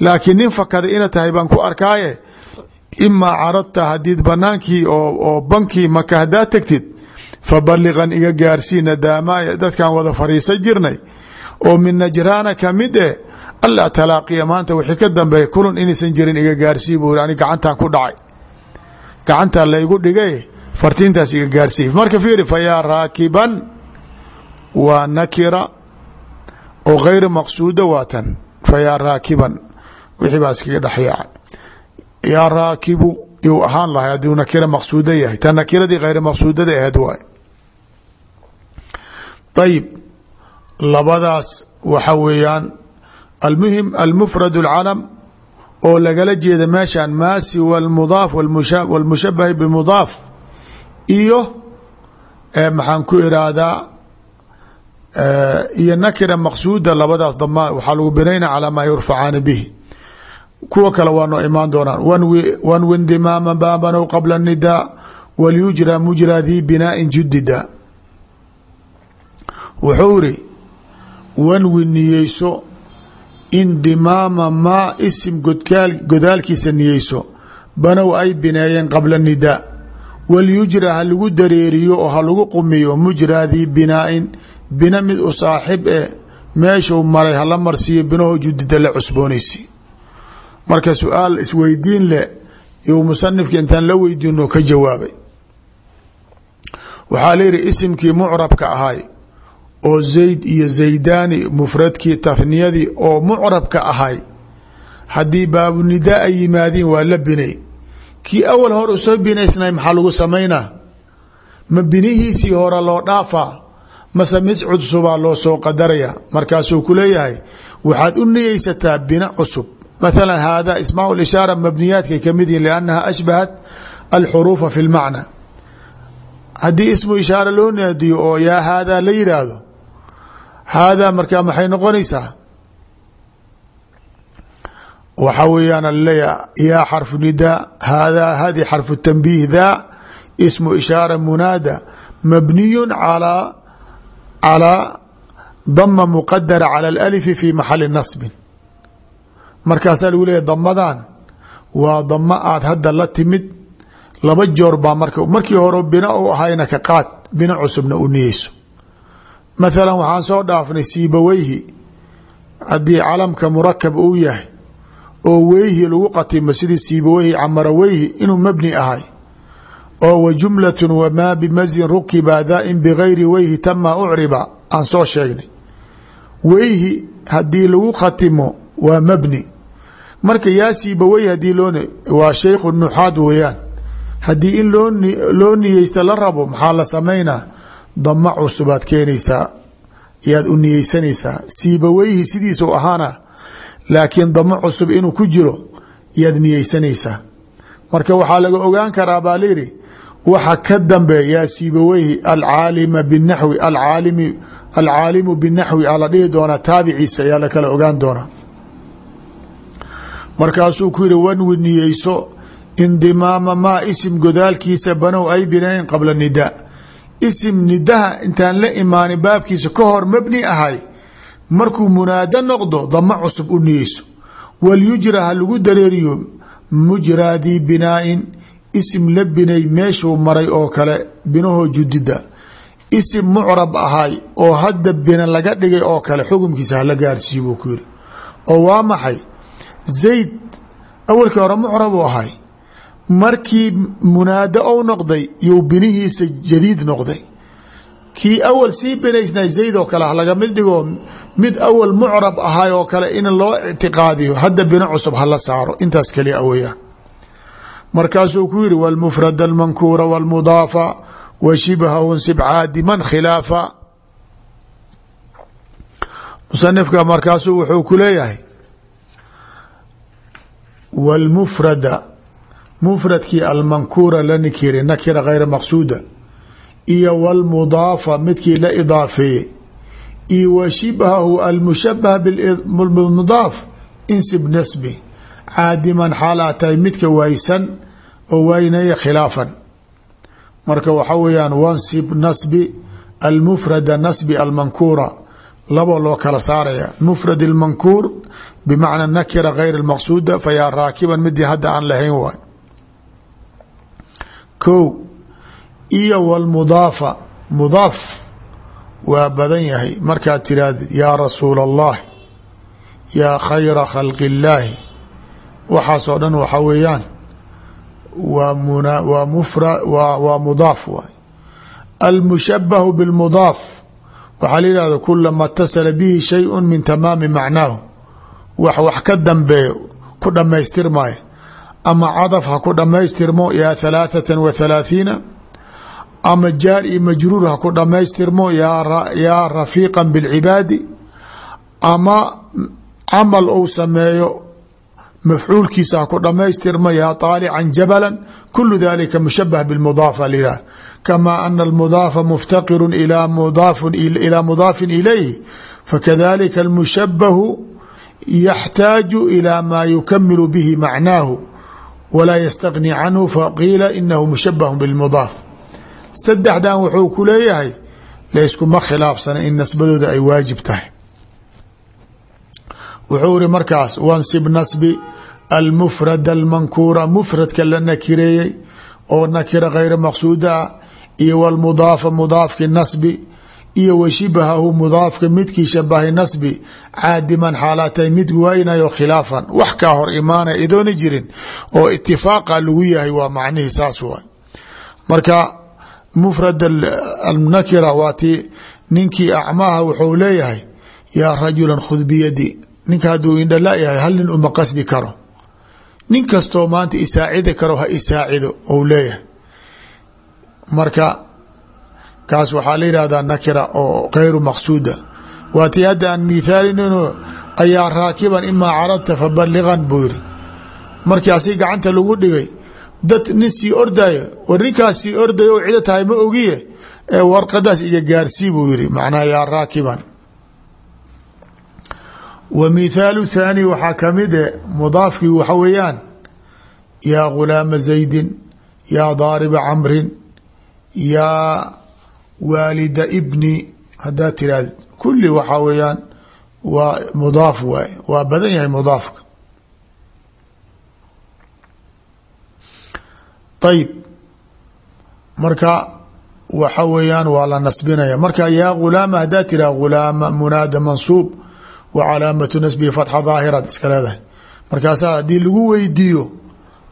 laakiin nin fakada ina tahay baan ku arkaaye. Imaa caradta hadiid banaankii oo bankii maka haddaad tagtid fabaliqan iga gaarsii nadaamaaya dadkan wada fariisan jirnay. Oo min najraana ka mid eh alla talaaqiya maanta wixii ka dambeeya kulun inaysan jirin iga gaarsii buu gacantan ku dhacay gacantaa laygu dhigay fartiintaas iga gaarsii marka fiiri fa yaa raakiban waa nakira oo gayr maqsuuda waa tan. Fa yaa raakiban wixii baa iskaga dhexyaaca yaa raakibu yuu ahaan lahay hadduu nakira maqsuuda yahay. Ta nakiradii hayr maqsuudada aheed waay. Ayib labadaas waxa weeyaan almuhim almufrad اlcalam oo lagala jeeda meeshan maa siwa mudaaf wاlmushabahi bimudaaf iyo maxaan ku iraahdaa iyo nakira maqsuuda labadaas dam waxaa lagu binayna calaa maa yurfacaani bihi. Kuwa kale waa noo imaan doonaan. Wanwindimaama baabanow qabla nidaa walyujra mujra dii binaain judida wuxuu iri wanwiniyeyso indimaama maa isim godaalkiisa niyeyso banow ay bineeyeen qabla nidaa walyujra ha lagu dareeriyo oo ha lagu qumiyo mujraadii binaain bina mid u saaxib e meeshuu maray hala marsiiyo binaho judida la cusboonaysi. Marka su'aal isweydiin leh you musanifka intaan la weydiino ka jawaabay. Waxaa layihi isimkii mucrabka ahay oo zayd iyo zaydani mufradkii tahniyadii oo mucrabka ahay. Haddii baabunidaa ay yimaadiin waa la binay. Kii awal hore u soo binaysnay maxaa lagu samaynaa? Ma binihiisii hore loo dhaafaa mase mis cusubaa loo soo qadaraya? Markaasuu ku leeyahay waxaad u niyeysataa bina cusub. Mathala hada ismaa lishaara mabniyaadkay ka mid yihiin liannaha ashbahat alxuruufa fi lmacna haddii ismu ishaara loo naadiyo oo yaa haadaa la yidhaahdo haadaa markaa maxay noqonaysaa waxa weeyaan alaleeya yaa xarfu nidaa haadaa hadi xarfu tanbiih daa ismu ishaara munaada mabniyu calaa calaa dama muqadara cala alalifi fi maxali nasbin markaasaa lagu leeyahy damadan waa damo aad hadda la timid laba joor baa marka markii hore bina u ahayna ka qaad bina cusubna u niyeyso mathala waxaan soo dhaafnay siibaweyhi haddii calamka murakab uu yahay oo weyhi lagu qatimo sidii siibaweyhi camaraweyhi inuu mabni ahay oo wa jumlatun wamaa bimazin rukiba daain bigayri weyhi tama ucriba aan soo sheegnay. Weyhi haddii lagu khatimo waa mabni. Marka yaa siibaweyhi haddii loo waa shaykhu nuxaad weeyaan. Haddii in loo loo niyeysta la rabo maxaa la samaynaa dama cusubaad keenaysaa yaad u niyeysanaysaa siibaweyhi sidiisau ahaana laakiin damo cusub inuu ku jiro yaad niyeysanaysaa. Marka waxaa laga ogaan karaa baa layidhi waxa ka dambe yaa siibaweyhi alcaalima binaxwi alcaalimi alcaalimu binaxwi aa la dhihi doonaa taabiciisa ayaa la kala ogaan doonaa. Markaasuu ku yihi wanwi niyeyso indimaama maa isim godaalkiisa banow ay binayn qabla nidaa isim nidaha intaan la imaanin baabkiisa ka hor mabni ahay markuu munaado noqdo dama cusub u niyeyso. Walyujra ha lagu dareeriyo mujraadii binaain isim la binay meeshuu maray oo kale binahoo judida isim mucrab ahay oo hadda bina laga dhigay oo kale xukumkiisa hala gaarsiiyo buu ku yiri oo waa maxay? Zayd awalkii hore mucrab u ahay markii munaado ou noqday you binihiisa jadiid noqday. Kii awal sii binaysnay zayd oo kale halaga mid dhigo mid awal mucrab ahay oo kale in loo ictiqaadiyo hadda bino cusub hala saaro intaas kaliya weyaan markaasuu ku yiri wlmufrad almankuura wاlmudaafa wa shibha nsib caadiman khilaafa. Musanifka markaasuu wuxuu ku leeyahay wlmufrada mufradkii almankuura la nikiri nakira hayra maqsuuda iyo wاlmudaafa midkii la idaafeeyey iyo wa shibhahu almushabah bmudaaf insib nasbi caadiman xaalaa tahay midka waaysan oo waaynaya khilaafan marka waxa weeyaan wansib nasbi almufrada nasbi almankuura labo loo kala saaraya mufrad اlmankuur bimacna nakira gayr اmaqsuuda fayaa raakiban midii hadda aan lahayn waay ko iyo wlmudaafa mudaaf waa badan yahay. Markaad tirahdid yaa rasuula allah yaa khayra khalqi illaahi waxaasoo dhan waxaa weeyaan waa muna waa mufra waa waa mudaaf waay. Almushabahu bilmudaaf waxaa la yihahda kulama اtasala bihi shayءu min wax ka dambeeyo ku dhamaystirmaayo ama cadaf ha ku dhammaystirmo yaa halaathatan wa halaahiina ama jaar iyo majruur ha ku dhammaystirmo yaa rafiiqa bilcibaadi ama camal uu sameeyo mafcuulkiisa ha ku dhammaystirmo yaa taalican jabalan kulu dalika mushabah bilmudaafa lilah kama ana almudaafa muftaqiru ilaa mudaafin ilayhi fakadalika almushabahu yaxtaaju ilaa maa yukamilu bihi macnaahu walaa ystagni canhu faqiila inahu mushabah bاlmudaaf saddexdan wuxuu ku leeyahay layskuma khilaafsana in nasbadooda ay waajib tahay wuxuu iri markaas wansib nasbi almufrad almankuura mufradka la nakireeyey oo nakira hayra maqsuuda ah iyo wlmudaafa mudaafki nasbi iyo washibahahu mudaafka midkii shabahay nasbi caadiman xaalaatay mid waynayo khilaafan. Wax kaa hor imaanaya idoona jirin oo itifaaqa lagu yahay waa macnihii saas marka mufrad alnakira waa ti ninkii acmaha wuxuu leeyahay yaa rajulan khud biyadi. Ninka hadduu indhala yahay hal nin uma qasdi karo. Nin maanta isaacidi karo ha isaacido ou leeyahay. Marka kaas waxaa la yihahdaa nakira oo kayru maqsuuda. Waa tii hadda aan ayaa raakiban imaa caradta fabaligan buu yiri markii asi gacanta lagu dhigay dad nin sii ordayo war ninkaas sii ordayo o cido tahay ma ogiye ee warqadaas iga gaarsii buu yiri macnaha yaa raakiban. Wa mithaalu thaani waxaa ka mid e mudaafkii waxa weeyaan yaa gulaama zaydin yaa daariba camrin waalida ibni haddaad tirahdid kulli waxaa weeyaan waa mudaaf waay waa badan yahay mudaafka. Ayib marka waxa weeyaan waa la nasbinaya. Marka yaa gulaama haddaad tirah gulaama munaada mansuub wa calaamatu nasbihi fatxa daahiraad iska leedahay. Markaasaa haddii lagu weydiiyo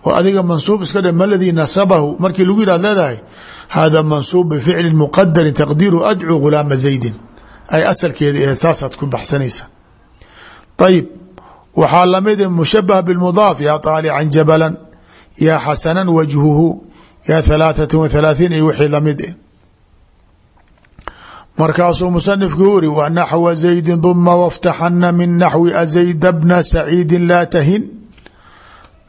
oo adiga mansuub iska dhe ma ladii nasabahu markii lagu yihahd leedahay hada mansuub bficli mqadari taqdiiru adcuu ghulaama zaydin ay asalkeeda aheed saasaad ku baxsanaysa ayib waxaa la mid mushabah bmudaaf yaa aalican jabalan yaa xasana wajhuhu yaa halaaثat wa halaaثiin iyo wixii la mid markaasuu musanifku uri wa naxwa zaydi duma waftaxana min naxwi azayda bna saciidi laa tahin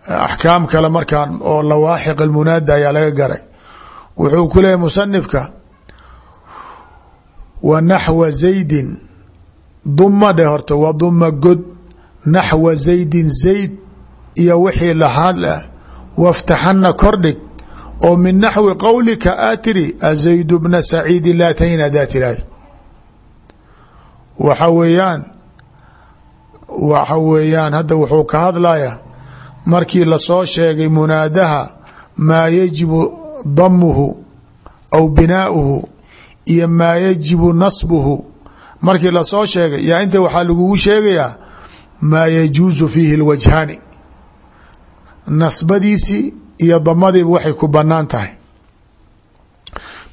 axkaam kale markaan oo lawaaxiq munaada ayaa laga garay wuxuu ku leeyahy musanifka wa naxwa zaydin. Duma dheh horta wa duma god. Naxwa zaydin zayd iyo wixii lahaad ah waftaxana kordhig. Oo min naxwi qowlika aa tiri azaydu bna saciidi laa tahin hadaa tiraahda waxa weeyaan waxa weeyaan hadda wuxuu ka hadlayaa markii la soo sheegay munaadaha maa yajibu damuhu aw binaauhu iyo maa yajibu nasbuhu. Markii la soo sheegay yaa inta waxaa lagugu sheegayaa maa yajuusu fiihi اlwajhaani nasbadiisii iyo damadiiba waxay ku bannaan tahay.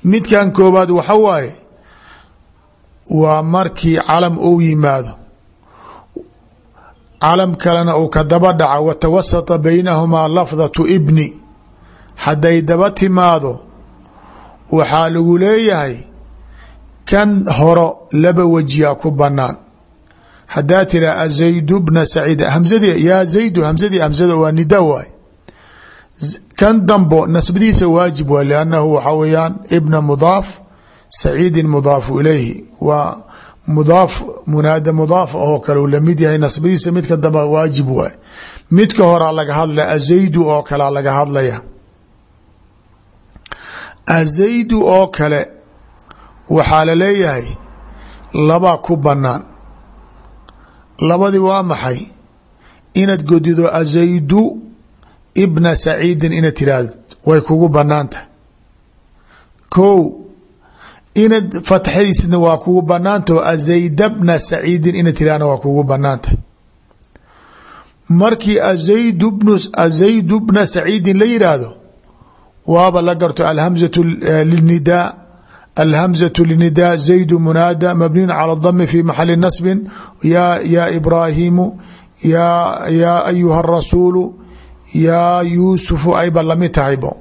Midkan koobaad waxa waaye waa markii calam ou yimaado. Calam kalena uu ka daba dhaca watawasata baynahumaa lafdatu ibni hadday daba timaado waxaa lagu leeyahay kan horo laba wajiyaa ku banaan haddaa tira azaydu bna saciid. Hamsadii yaa zaydu hamsadii hamsada waa nida kan dambo nasbadiisa waajib waay liannahu waxaa weeyaan ibna mudaaf saciidin mudaafu ilayhi. Waa mudaaf munaada mudaaf oo kale u la mid yahay nasbadiisa midka dambe waajib waay. Midka horaa laga hadlaya azaydu oo kalea laga hadlaya azaydu oo kale waxaa la leeyahay laba ku banaan labadii waa maxay? Inaad godido azaydu ibna saciidin inaad tiraahdo way kugu bannaan tahay. Ko inad fatxadiisna waa kugu banaantah azayda bna saciidin ina tiraana waa kugu banaantah markii azayd bnu azaydu bna saciidin la yidhaahdo waaba la garto alhamzatu lnidaa alhamzatu lnidaa zaydu munaada mabniyun cala dami fi maxali nasbin. Ya ibraahimu ya ayuha rasuulu yaa yuusufu ayba la mid tahaybo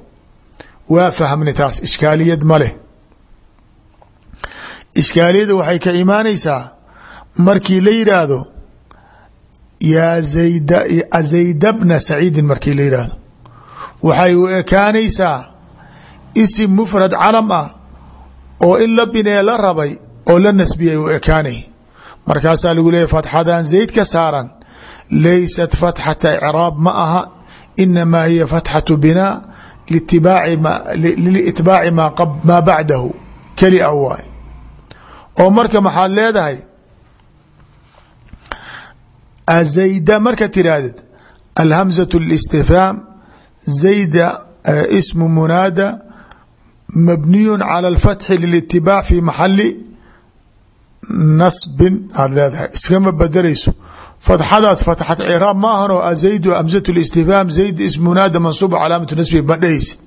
waa fahmni taas ishkaaliyad ma leh. Ishkaaliyada waxay ka imaanaysaa markii la yidhaahdo yaa zayda azayda bna saciidin markii la yidhaahdo waxay u ekaanaysaa isim mufrad calam ah oo in la binee la rabay oo la nasbiyay u ekaanay. Markaasaa lagu leeyahy fatxadan zayd ka saaran laysat fatxata icraab ma aha inamaa hiya fatxatu binaa lilitbaaci maa bacdahu. Keli a waay. Oo marka maxaad leedahay azayda marka tirahdid alhamzatu listifhaam zayda smu munaada mabniyu calى اlfatxi lilitibaac fi maxali nasbin aad leedahay iskama bedelayso fatxadaas fatxat ciraab ma ahan oo azaydu hamzaة اlistifhaam zayd ism munaada mansuub calaamatu nasbi ma dhehaysid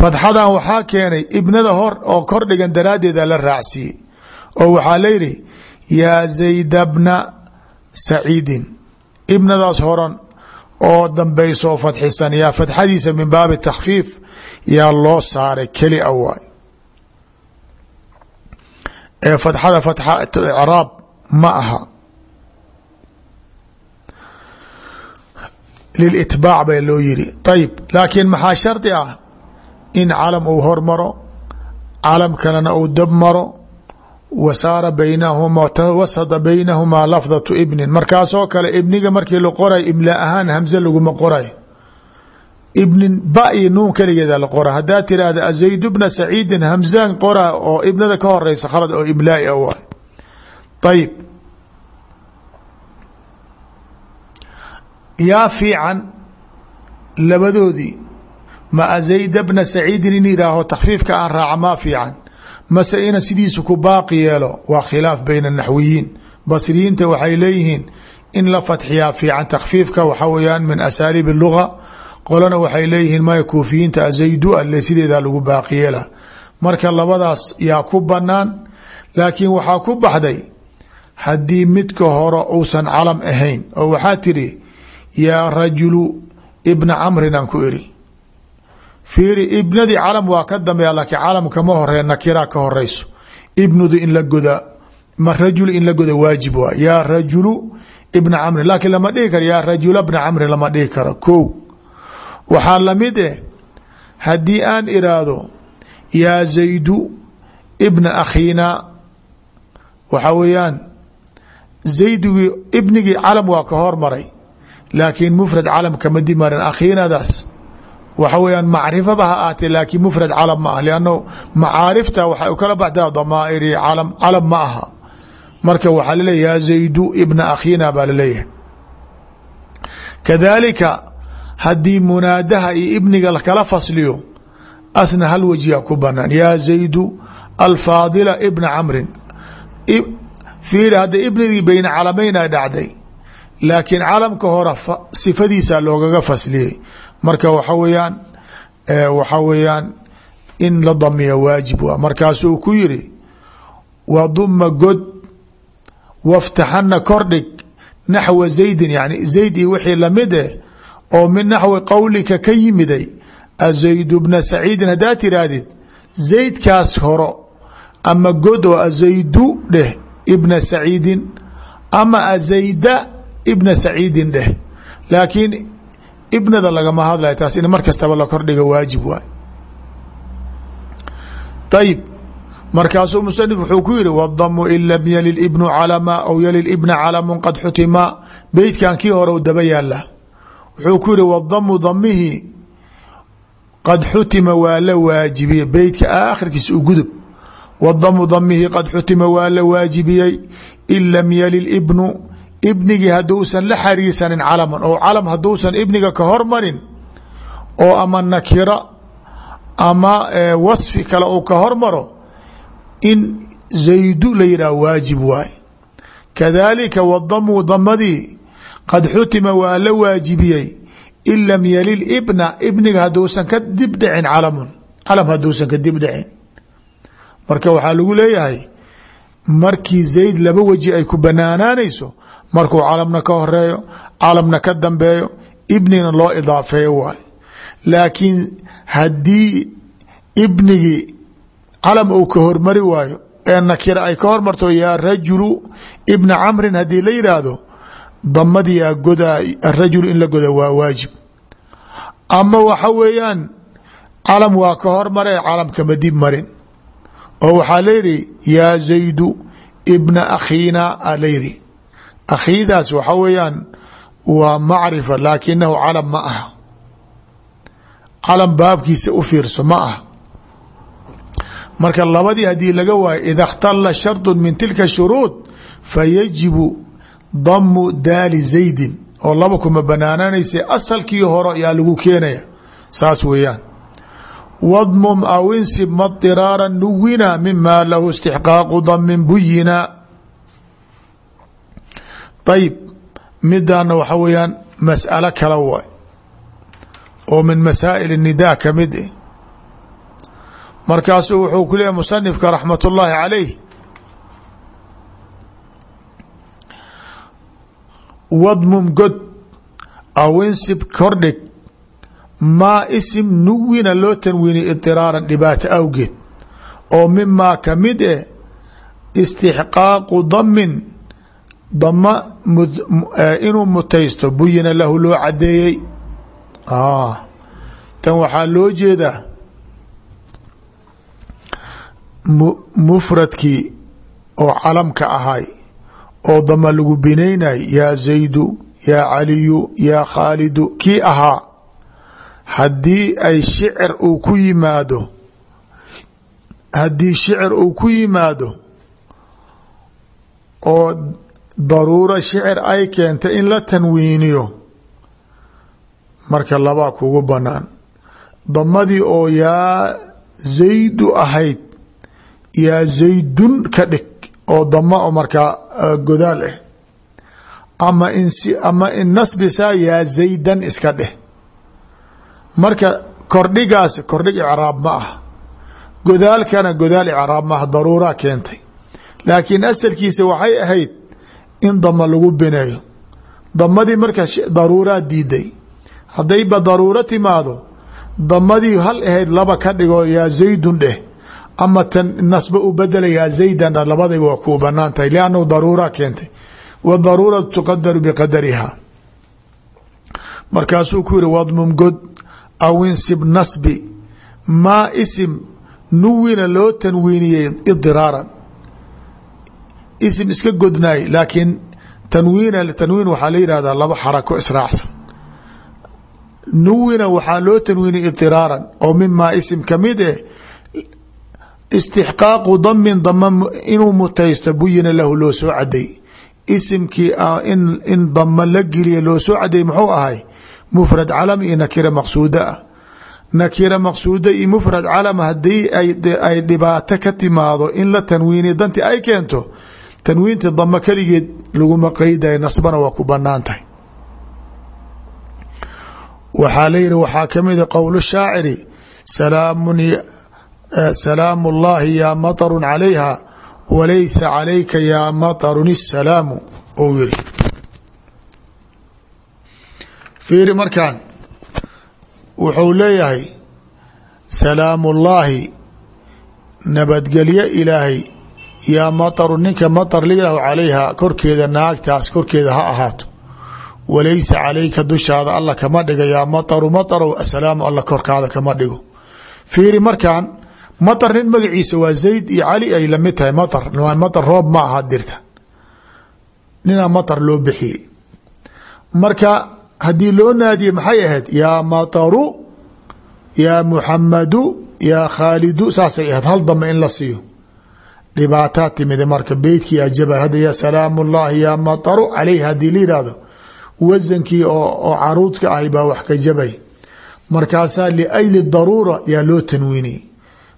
fatxadan waxaa keenay ibnada hor oo kor dhigan daraaddeeda la raacsiiyey oo waxaa layidhi yaa zayda bna saciidin ibnadaas horan oo dambaysoo fadxisan yaa fatxadiisa min baabi takhfiif yaa loo saaray keli a waay ee fatxada fatxatu icraab ma aha. Lilitbaac baa loo yiri ayib laakiin maxaa shardi ah? In calam uu hormaro calam kalena uu dab maro wa saara baynahuma wasada baynahumaa lafdatu ibnin. Markaasoo kale ibniga markii la qoray imla ahaan hamze laguma qoray. Ibnin ba iyo nuun keligeeda la qora haddaad tiraahda azayd bna saciidin hamzaan qora oo ibnada ka horeysa khalad oo imlaai a waay. Ayib yaa fiican labadoodii ma azayda bna saciidin in yihaaho takfiifka aan raaca maa fiican mase ina sidiisa ku baaqi yeelo waa khilaaf bayna naxwiyiin. Basriyiinta waxay leeyihiin in la fadxiyaa fiican takfiifka waxa weyaan min asaaliib luga qolana waxay leeyihiin maya kuufiyiinta azaydu ale sideedaa lagu baaqi yeela. Marka labadaas yaa ku banaan laakiin waxaa ku baxday haddii midka hore uusan calam ahayn oo waxaa tidhi yaa rajulu ibna camrin aan ku iri fiiri ibnadii calam waa ka dambeeya laakiin calam kama horee nakira ka horeyso ibnudu in la goda ma rajul in la goda waajib waa? Yaa rajulu ibna camrin laakiin lama dhihi karo yaa rajula bna camrin lama dhihi karo. Ko waxaa la mid eh haddii aan iraahdo yaa zaydu ibna akhiina waxa weeyaan zaydigii ibnigii calam waa ka hormaray laakiin mufrad calam kama dimarin akhiinadaas waxa weyaan macrifaba ha aatee laakiin mufrad calam ma ah lanno macaarifta waxay u kala baxdaa damaa'iri calam calam ma aha. Marka waxaa laleeyahy yaa zaydu ibna akhiina baa la leeyahay kadalika haddii munaadaha iyo ibniga lakala fasliyo asna hal wajhiya ku banaan yaa zaydu alfaadila ibna camrin. Fiiri hadda ibnigii beyna calamayna dhacday laakiin calamka hore sifadiisa loogaga fasliyey marka waxa weeyaan waxa weeyaan in la damiya waajib waa. Markaasuu ku yiri waduma god waftaxana kordhig naxwa zaydin. Yani zayd iyo wixii la mid eh oo min naxwi qowlika ka yimiday azaydu bna saciidin haddaad tiraahdid zaydkaas horo ama god oo azaydu dheh ibna saciidin ama azayda ibna saciidin dheh. Laakiin ibnada lagama hadlay taas in mar kastaba la kordhiga waajib waay. Ayib markaasuu musanif wuxuu ku yihi wadamu in lam yalil ibnu calama aw yalil ibna calamun qad xutima. Beytkan kii hore daba yaalla wuxuu ku yihi wadamu damihii qad xutima waa la waajibiyey. Beytka aakhirkiisa u gudub wadamu damihii qad xutima waa la waajibiyey in lam ibnu ibnigii hadduusan la xariirsanin calaman oo calam hadduusan ibniga ka hormarin oo ama nakira ama wasfi kale uu ka hormaro in zaydu la yidhah waajib waay kadalika wadamu damadii qad xutima waa la waajibiyey in lam yalil ibna ibniga haduusan ka dib dhicin calamun calam haduusan ka dib dhicin. Marka waxaa lagu leeyahay markii zayd laba weji ay ku banaanaanayso markuu calamna ka horeeyo calamna ka dambeeyo ibnina loo idaafeeyo waay. Laakiin haddii ibnigii calam uu ka hormari waayo ee nakira ay ka hormarto yaa rajulu ibna camrin haddii la yidhaahdo damadii a goda arajulu in la goda waa waajib. Ama waxa weeyaan calam waa ka hormare calamkama dib marin. Oo waxaa layidhi yaa zaydu ibna akhiina a layidhi akhiidaas waxa weeyaan waa macrifa laakinahu calam ma aha. Calam baabkiisa u fiirso ma aha. Marka labadii haddii laga waayo ida اkhtala sharط min tilka shuruud fayajibu damu daali zaydin. Oo laba kuma banaananaysa asalkii hore yaa lagu keenaya. Saas weeyaan. Wadmum aw insib madiraara nuwina mima lahu istixqaaqu damin buyina ayib midaana waxa weeyaan mas'alo kala waay. Oo min masaa'il الnidaa ka mid eh. Markaasuu wuxuu ku leeyahy musanifka raxmat ullaahi calayh. Wadmum god aw insib kordhig maa isim nuwina loo tanwiiniy idiraaran dhibaato awgeed. Oo mimaa ka mid eh istixqaaqu damin dama inuu mutaysto buyina lahu loo cadeeyey tan waxaa loo jeedaa mufradkii oo calamka ahay oo dama lagu binaynay yaa zaydu yaa caliyu yaa khaalidu kii ahaa. Haddii ay shicir uu ku yimaado haddii shicir uu ku yimaado oo daruuro shicir ay keentay in la tanwiiniyo. Marka labaa kugu banaan. Damadii oo yaa zaydu ahayd yaa zaydun ka dhig oo dama o markaa godaal ah ama ins ama in nasbisaa yaa zaydan iska dheh. Marka kordhigaas kordhig icraab ma ah. Godaalkana godaal icraab maaha daruuraa keentay. Laakiin asalkiisa waxay ahayd in dama lagu bineeyo. Damadii marka daruuraa diiday. Haddayba daruuro timaado damadii hal ahayd laba ka dhigo yaa zaydun dheh. Ama tan nasba u bedela zaydan dha labadayba waa kuu bannaan tahay. Liannahu daruuraa keentay. Wadaruuratu tuqadaru biqadariha. Markaasuu ku yihi wadmum god aw insib nasbi. Maa isim nuwina loo tanwiiniyey idiraaran isim iska godnaay laakiin tanwiina tanwiin waxaa la yihahdaa laba xarako israacsan. Nuwina waxaa loo tanwiiniyey idiraaran oo mimaa isim ka mid eh istixqaaqu damin dama inuu mutaysto buyina lahu loo soo caday isimkii in dama la geliya loo soo caday muxuu ahay? Mufrad calam iyo nakira maqsuuda ah. Nakira maqsuuda iyo mufrad calam haddii ay dhibaato ka timaado in la tanwiiniya danti ay keento tanwiinta dama keligeed laguma qeydayo nasbana waa ku banaan tahay waxaa la yihi waxaa kamida qowl shaaciri salaamun salaamu اllahi yaa maطru calayha walaysa calayka yaa maطrun الsalaamu ou yiri fiiri markaan wuxuu leeyahay salaamu اllaahi nabadgelyo ilaahay yaa mataru ninka matar la yihahdo calayha korkeeda naagtaas korkeeda ha ahaato. Walaysa calayka dushaada alla kama dhiga yaa mataru matarow asalaamu alla korkaada kama dhigo. Fiiri markaan matar nin magaciisa waa zayd iyo cali ay la mid tahay matar. Matar roob ma aha dirta. Ninaa matar loo bixiyey. Marka haddii loo naadiye maxay ahayd? Yaa mataru ya muxamadu yaa khaalidu saasay ahayd. Hal dambe in la siiyo dhibaataa timida marka beytkii ajaba hadda ya salaamu اllahi yaa maطru calayh haddii la yihahdo wasankii oo caruudka ahay baa wax ka jabay. Markaasaa liayli daruura yaa loo tanwiiniyey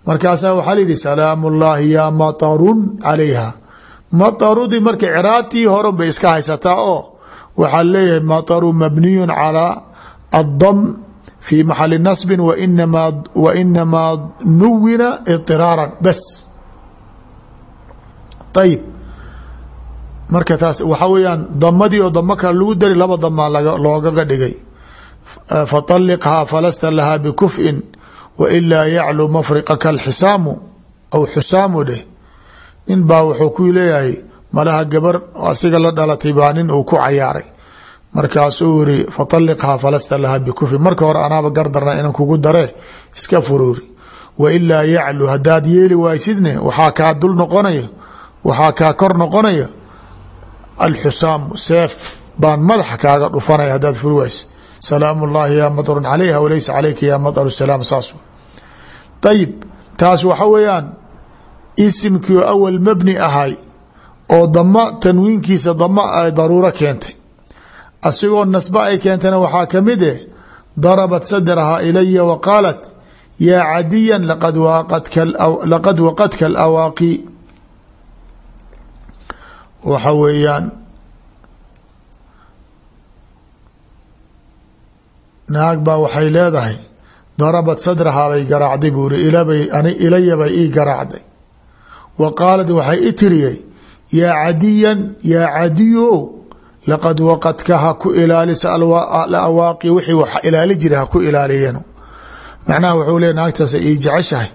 markaasaa waxaa layihi salaamu llaahi yaa matarun calayha matarudii marka ciraabtii horan bay iska haysataa oo waxaa leeyahay mataru mabniyun calaa addam fi maxali nasbin wainamaa nuwina idiraaran bas ayib marka taas waxaa weeyaan damadii oo damo lagu dari laba damaa loogaga dhigay. Faطaliqhaa falasta lahaa bikuf'in wailaa yaclu mafriqaka alxisaamu aw xusaamu dheh. Nin baa wuxuu ku leeyahay malaha gabar asiga la dhalatay baa nin uu ku cayaaray. Markaasuu yiri faطaliqhaa falasta lahaa bikufin marka hore anaaba gardarna inan kugu daree iska furuuri. Wailaa yaclu haddaad yeeli waysidne waxaa kaa dul noqonayo waxaa kaa kor noqonayo alxusaamu seef baan madaxa kaaga dhufanaya haddaad furi salaamu llahi yaa maطrun calayha walaysa calayka yaa maطru salaam saas ayib taas waxa weeyaan isimkii awal mabni ahay oo dama tanwiinkiisa dama ay daruuro keentay. Asigoo nasba ay keentana waxaa ka mid eh darabat sadrahaa ilaya wa qaalat yaa cadiya laqad waqadka alawaaqi waxa weeyaan naag baa waxay leedahay darabat sadrahaa bay garaacday buuri ilaya bay ii garaacday. Wa qaalad waxay i tiriyey yaa cadiyan yaa cadiyo laqad waqadka ha ku ilaalisa awaaqi wixii wax ilaali jira ha ku ilaaliyeen macnaha wuxuu leey naagtaas ii jeceshahay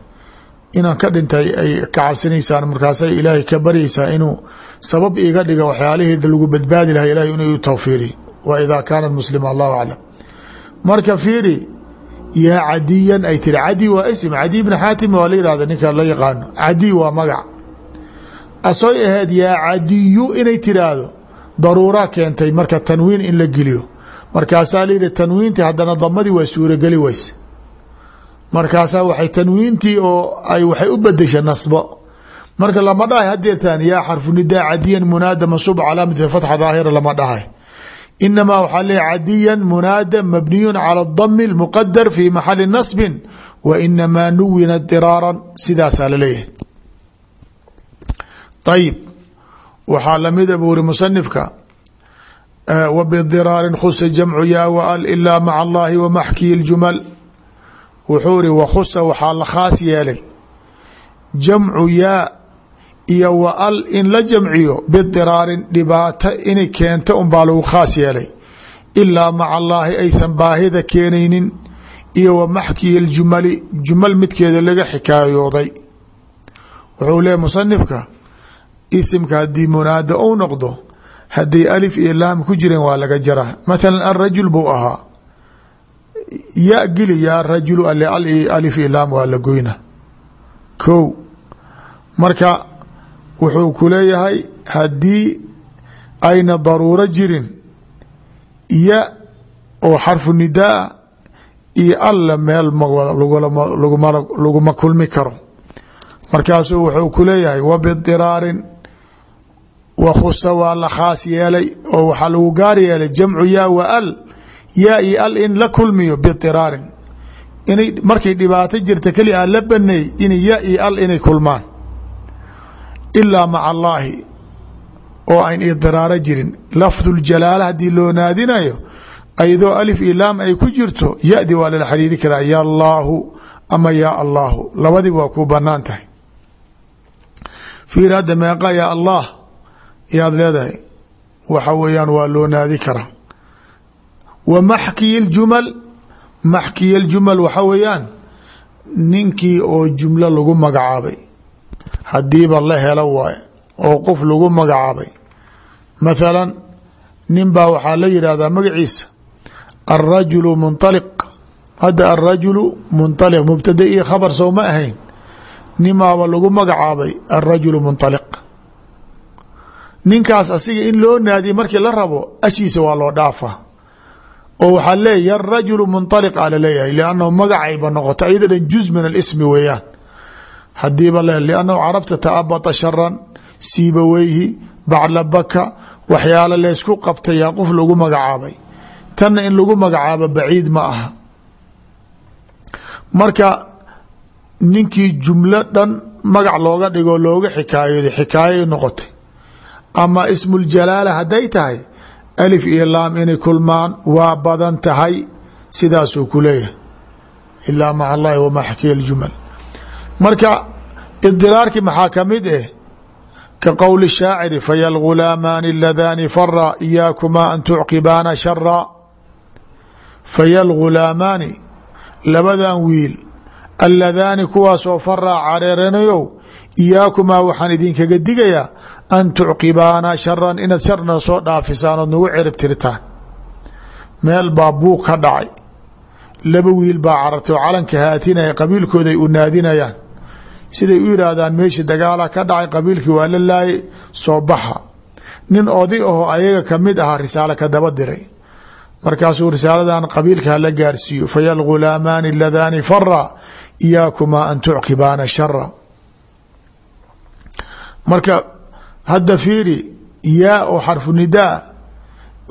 inaan ka dhintay ay ka cabsanaysaan markaasay ilaahay ka baryaysaa inuu sabab iiga dhiga waxyaaliheeda lagu badbaadi lahay ilahay inuu i tawfiiriy wa idaa kaanat muslima allahu aclam. Marka fiiri yaa cadiyan ay tiri cadi waa ism cadi bni xaatim waa la yihahda ninka la yaqaano. Cadi waa magac. Asoy ahayd yaa cadiyu inay tiraahdo daruuraa keentay marka tanwiin in la geliyo. Markaasaa layihi tanwiintii haddana damadii waa suurogeli weyse markaasaa waxay tanwiintii oo ay waxay u badesha nasbo. Marka lama dhahay hadeertan yaa xarfu nidaa cadiyan munaada mansuub calaamat fatxa daahira lama dhahay. Inamaa waxaa leey cadiyan munaada mabniyun cala dami lmuqadar fi maxali nasbin wa inamaa nuwina diraaran sidaasaa la leeyahay ayib waxaa lamida buu uri musanifka wbidiraarin khusa jamcu yaa waal ilaa maca allahi wuxuu iri wakhusa waxaa la khaas yeelay. Jamcu yaa iyo wa al in la jamciyo bidiraarin dhibaato inay keento unbaa lagu khaas yeelay. Ilaa maca allaahi aysan baahida keenaynin iyo wa maxkiyi ljumali jumal midkeeda laga xikaayooday. Wuxuu leeya musanifka isimka haddii munaada ou noqdo hadday alif iyo laam ku jireen waa laga jaraa. Mathala alrajul buu ahaa ya gili yaa rajulu alif iyo laam waa la goyna. Ko marka wuxuu ku leeyahay haddii ayna daruuro jirin ya oo xarfu nidaa iyo alla meel laguma kulmi karo. Markaasuu wuxuu ku leeyahay wa bidiraarin wakhusa waa la khaas yeelay oo waxaa lagu gaar yeelay jamcu yaa wa al yaa iyo al in la kulmiyo bidiraarin. Inay markay dhibaato jirta keli a la baneey in ya iyo al inay kulmaan. Ilaa maca allaahi oo ayn idiraaro jirin. Lafduljalaala haddii loo naadinayo ayadoo alif iyo laam ay ku jirto yadi waa lala xiriiri karaa ya allaahu ama yaa allaahu. Labadiba waa kuu bannaan tahay. Fiir hadda meeqa yaa allah yaad leedahay. Waxa weeyaan waa loo naadi karaa wa maxkiyi ljumal maxkiya ljumal waxa weeyaan ninkii oo jumlo lagu magacaabay haddiiba la helo waaye oo qof lagu magacaabay mathalan nin baa waxaa la yidhaahdaa magaciisa alrajulu munطaliq hadda alrajulu munطaliq mubtada iyo khabar sow ma ahayn nimaaba lagu magacaabay alrajulu munطaliq ninkaas asiga in loo naadiye markii la rabo ashiisa waa loo dhaafa oo waxaa leeya arajulu munطaliq a la leeyahay liannahu magacayba noqoto ayada dhan juz min alismi weeyaan. Hadiiba le liannahu carabta taabata sharan siibaweyhi bacla baka waxyaalo leysku qabtay yaa qof lagu magacaabay. Tanna in lagu magacaabo baciid ma aha. Marka ninkii jumlo magac looga dhigoo looga xikaayooday xikaayay noqotay. Ama ismuljalaala hadday tahay alif iyo laam inay kulmaan waa badan tahay sidaasuu ku leeyahay. Ilaa maca allahi wamaa xakiya aljumal. Marka idiraarkii maxaa ka eh? Ka qowli shaaciri faya algulaamaani aladaani fara iyaakumaa an tucqibaana shara faya algulaamaani labadan wiil alladaani kuwaasoo faraa careeranayow iyaakumaa waxaan idinkaga digayaa an tucqibaana sharan inaad sharna soo dhaafisaan ood nagu cirib tiritaan meel baa buuq ka dhacay laba wiil baa carartay oo calanka haatinaya qabiilkooda ay u naadinayaan siday u yidhaahdaan meeshii dagaala ka dhacay qabiilkii waa la laayay soo baxa nin oday ahoo ayaga ka mid ahaa risaalo ka daba diray markaasuu risaaladan qabiilka hala gaarsiiyo faya algulaamaani aladaani fara iyaakumaa an tucqibaana shara marka hadda fiiri yaa oo xarfu nidaa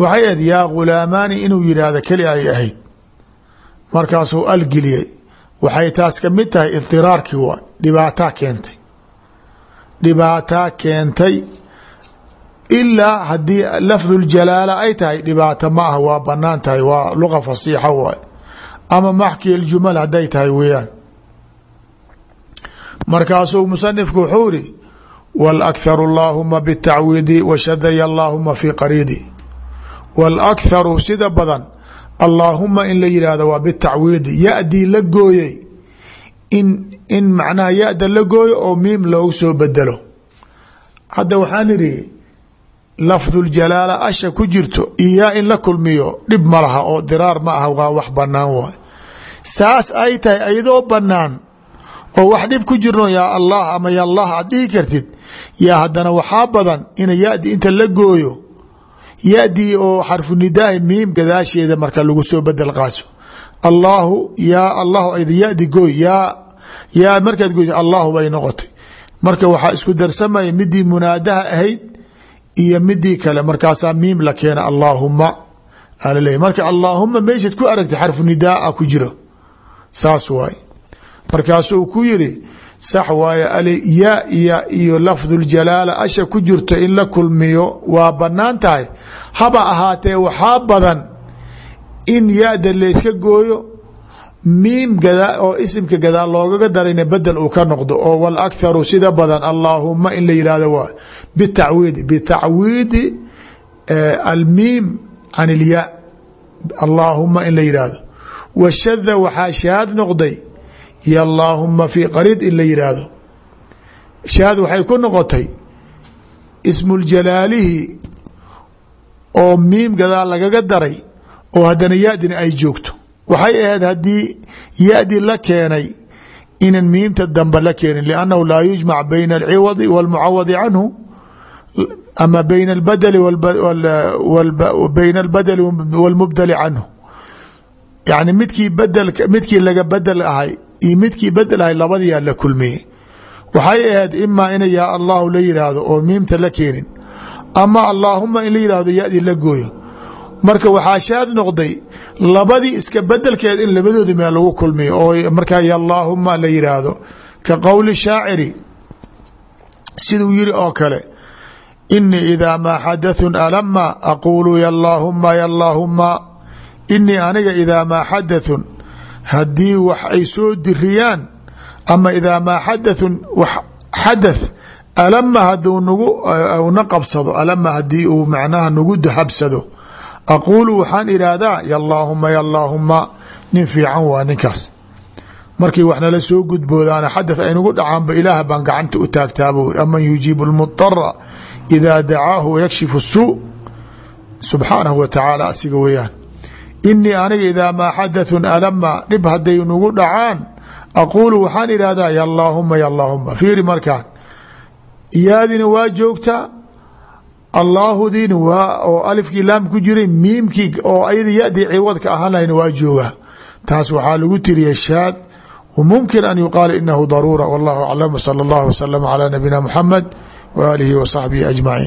waxay ahayd yaa ghulaamaani inuu yidhaahdo keli ay ahayd. Markaasuu algeliyey waxay taas ka mid tahay idiraarkii waa dhibaataa keentay. Dhibaataa keentay ilaa haddii lafduljalaala ay tahay dhibaato ma ah waa bannaan tahay waa luqa fasiixa waay ama maxki aljumal hadday tahay weeyaan. Markaasuu musanifku wuxuu iri wاlأkharu اllaahuma bالtacwiidi washadaya allaahuma fi qariidi wاlأkharu sida badan allaahuma in la yidhaahdo waa bitacwiidi yadii la gooyey in in macnaha yada la gooyo oo miim loogu soo bedelo hadda waxaan idhi lafdu ljalaala asha ku jirto iyaa in la kulmiyo dhib ma laha oo diraar ma aha waa wax banaan waay saas ay tahay ayadoo banaan oo wax dhib ku jirno yaa allah ama ya allah aad dhihi kartid. Yaa haddana waxaa badan ina yadi inta la gooyo yadii oo xarfu nidaahi miim gadaasheeda marka lagu soo bedel qaaso. Allaahu yaa allahu yadi gooy yaa yaa markaad gooy allahu bay noqotay. Marka waxaa isku darsamaya midii munaadaha ahayd iyo midii kale markaasaa miim la keena allaahuma alaleeya marka allaahuma meeshaad ku aragtay xarfu nidaa ku jiro. Saas waay markaasuu ku yiri sax waaye ya ya iyo lafduljalaala asha ku jirto in la kulmiyo waa bannaan tahay. Haba ahaatee waxaa badan in yada layska gooyo miim oo isimka gadaa loogaga darayna bedel uu ka noqdo oo wاlakharu sida badan allaahuma in la yihahdo waa bitacwiidi bitacwiidi almiim can ilya allaahuma in la yihahdo washada waxaa shaad noqday yo allaahuma fi qariid in la yidhaahdo shaad waxay ku noqotay ismuljalaalihi oo miim gadaal lagaga daray oo haddana yadina ay joogto. Waxay ahayd haddii yadi la keenay inan miimta dambe la keenin liannahu laa yujmac bayna alciwadi walmucawadi canhu ama bayna albadli bayna albadeli walmubdali canhu. Yani midkii badel midkii laga bedel ahay iyo midkii bedel ahay labadiyaa la kulmiyey waxay ahayd imaa ina yaa allahu la yidhaahdo oo miimta la keenin ama allaahuma in la yidhaahdo yadi la gooyo. Marka waxaa shaad noqday labadii iska bedelkeed in labadoodi meel lagu kulmiyo oo markaa y allaahuma la yidhaahdo ka qowli shaaciri siduu yiri oo kale inii idaa maa xadathun alama aquulu ya allaahuma ya allaahuma inii aniga idaa maa xadathun haddii wax ay soo diriyaan ama idaa maa xadathun wax xadath alama haduu nagu na qabsado alama haddii uu macnaha nagu habsado aquulu waxaan idhaahdaa ya allaahuma ya allaahuma nin fiican waa ninkaas. Markii wax nala soo gudboodaana xadath aynagu dhacaanba ilaah baan gacanta u taagtaaba aman yujiibu lmudara idaa dacaahu yakshifu suu subxaanahu wa tacaala asiga weeyaan inii aniga idaa maa xadathun alama dhib hadday nagu dhacaan aquulu waxaan idhahdaa yallaahuma yallaahuma fiiri markaan. Yaadina waa joogtaa allaahudiin waa oo alifkii laam ku jiray miimkii oo ayada yadii ciwadka ahaan lahayna waa joogaa taas waxaa lagu tiriya shaad wmumkin an yuqaala inahu daruura wallahu aclam sala allah wasalam calaa nabiyina muxamed waaalihi wasaxbihi ajmaciin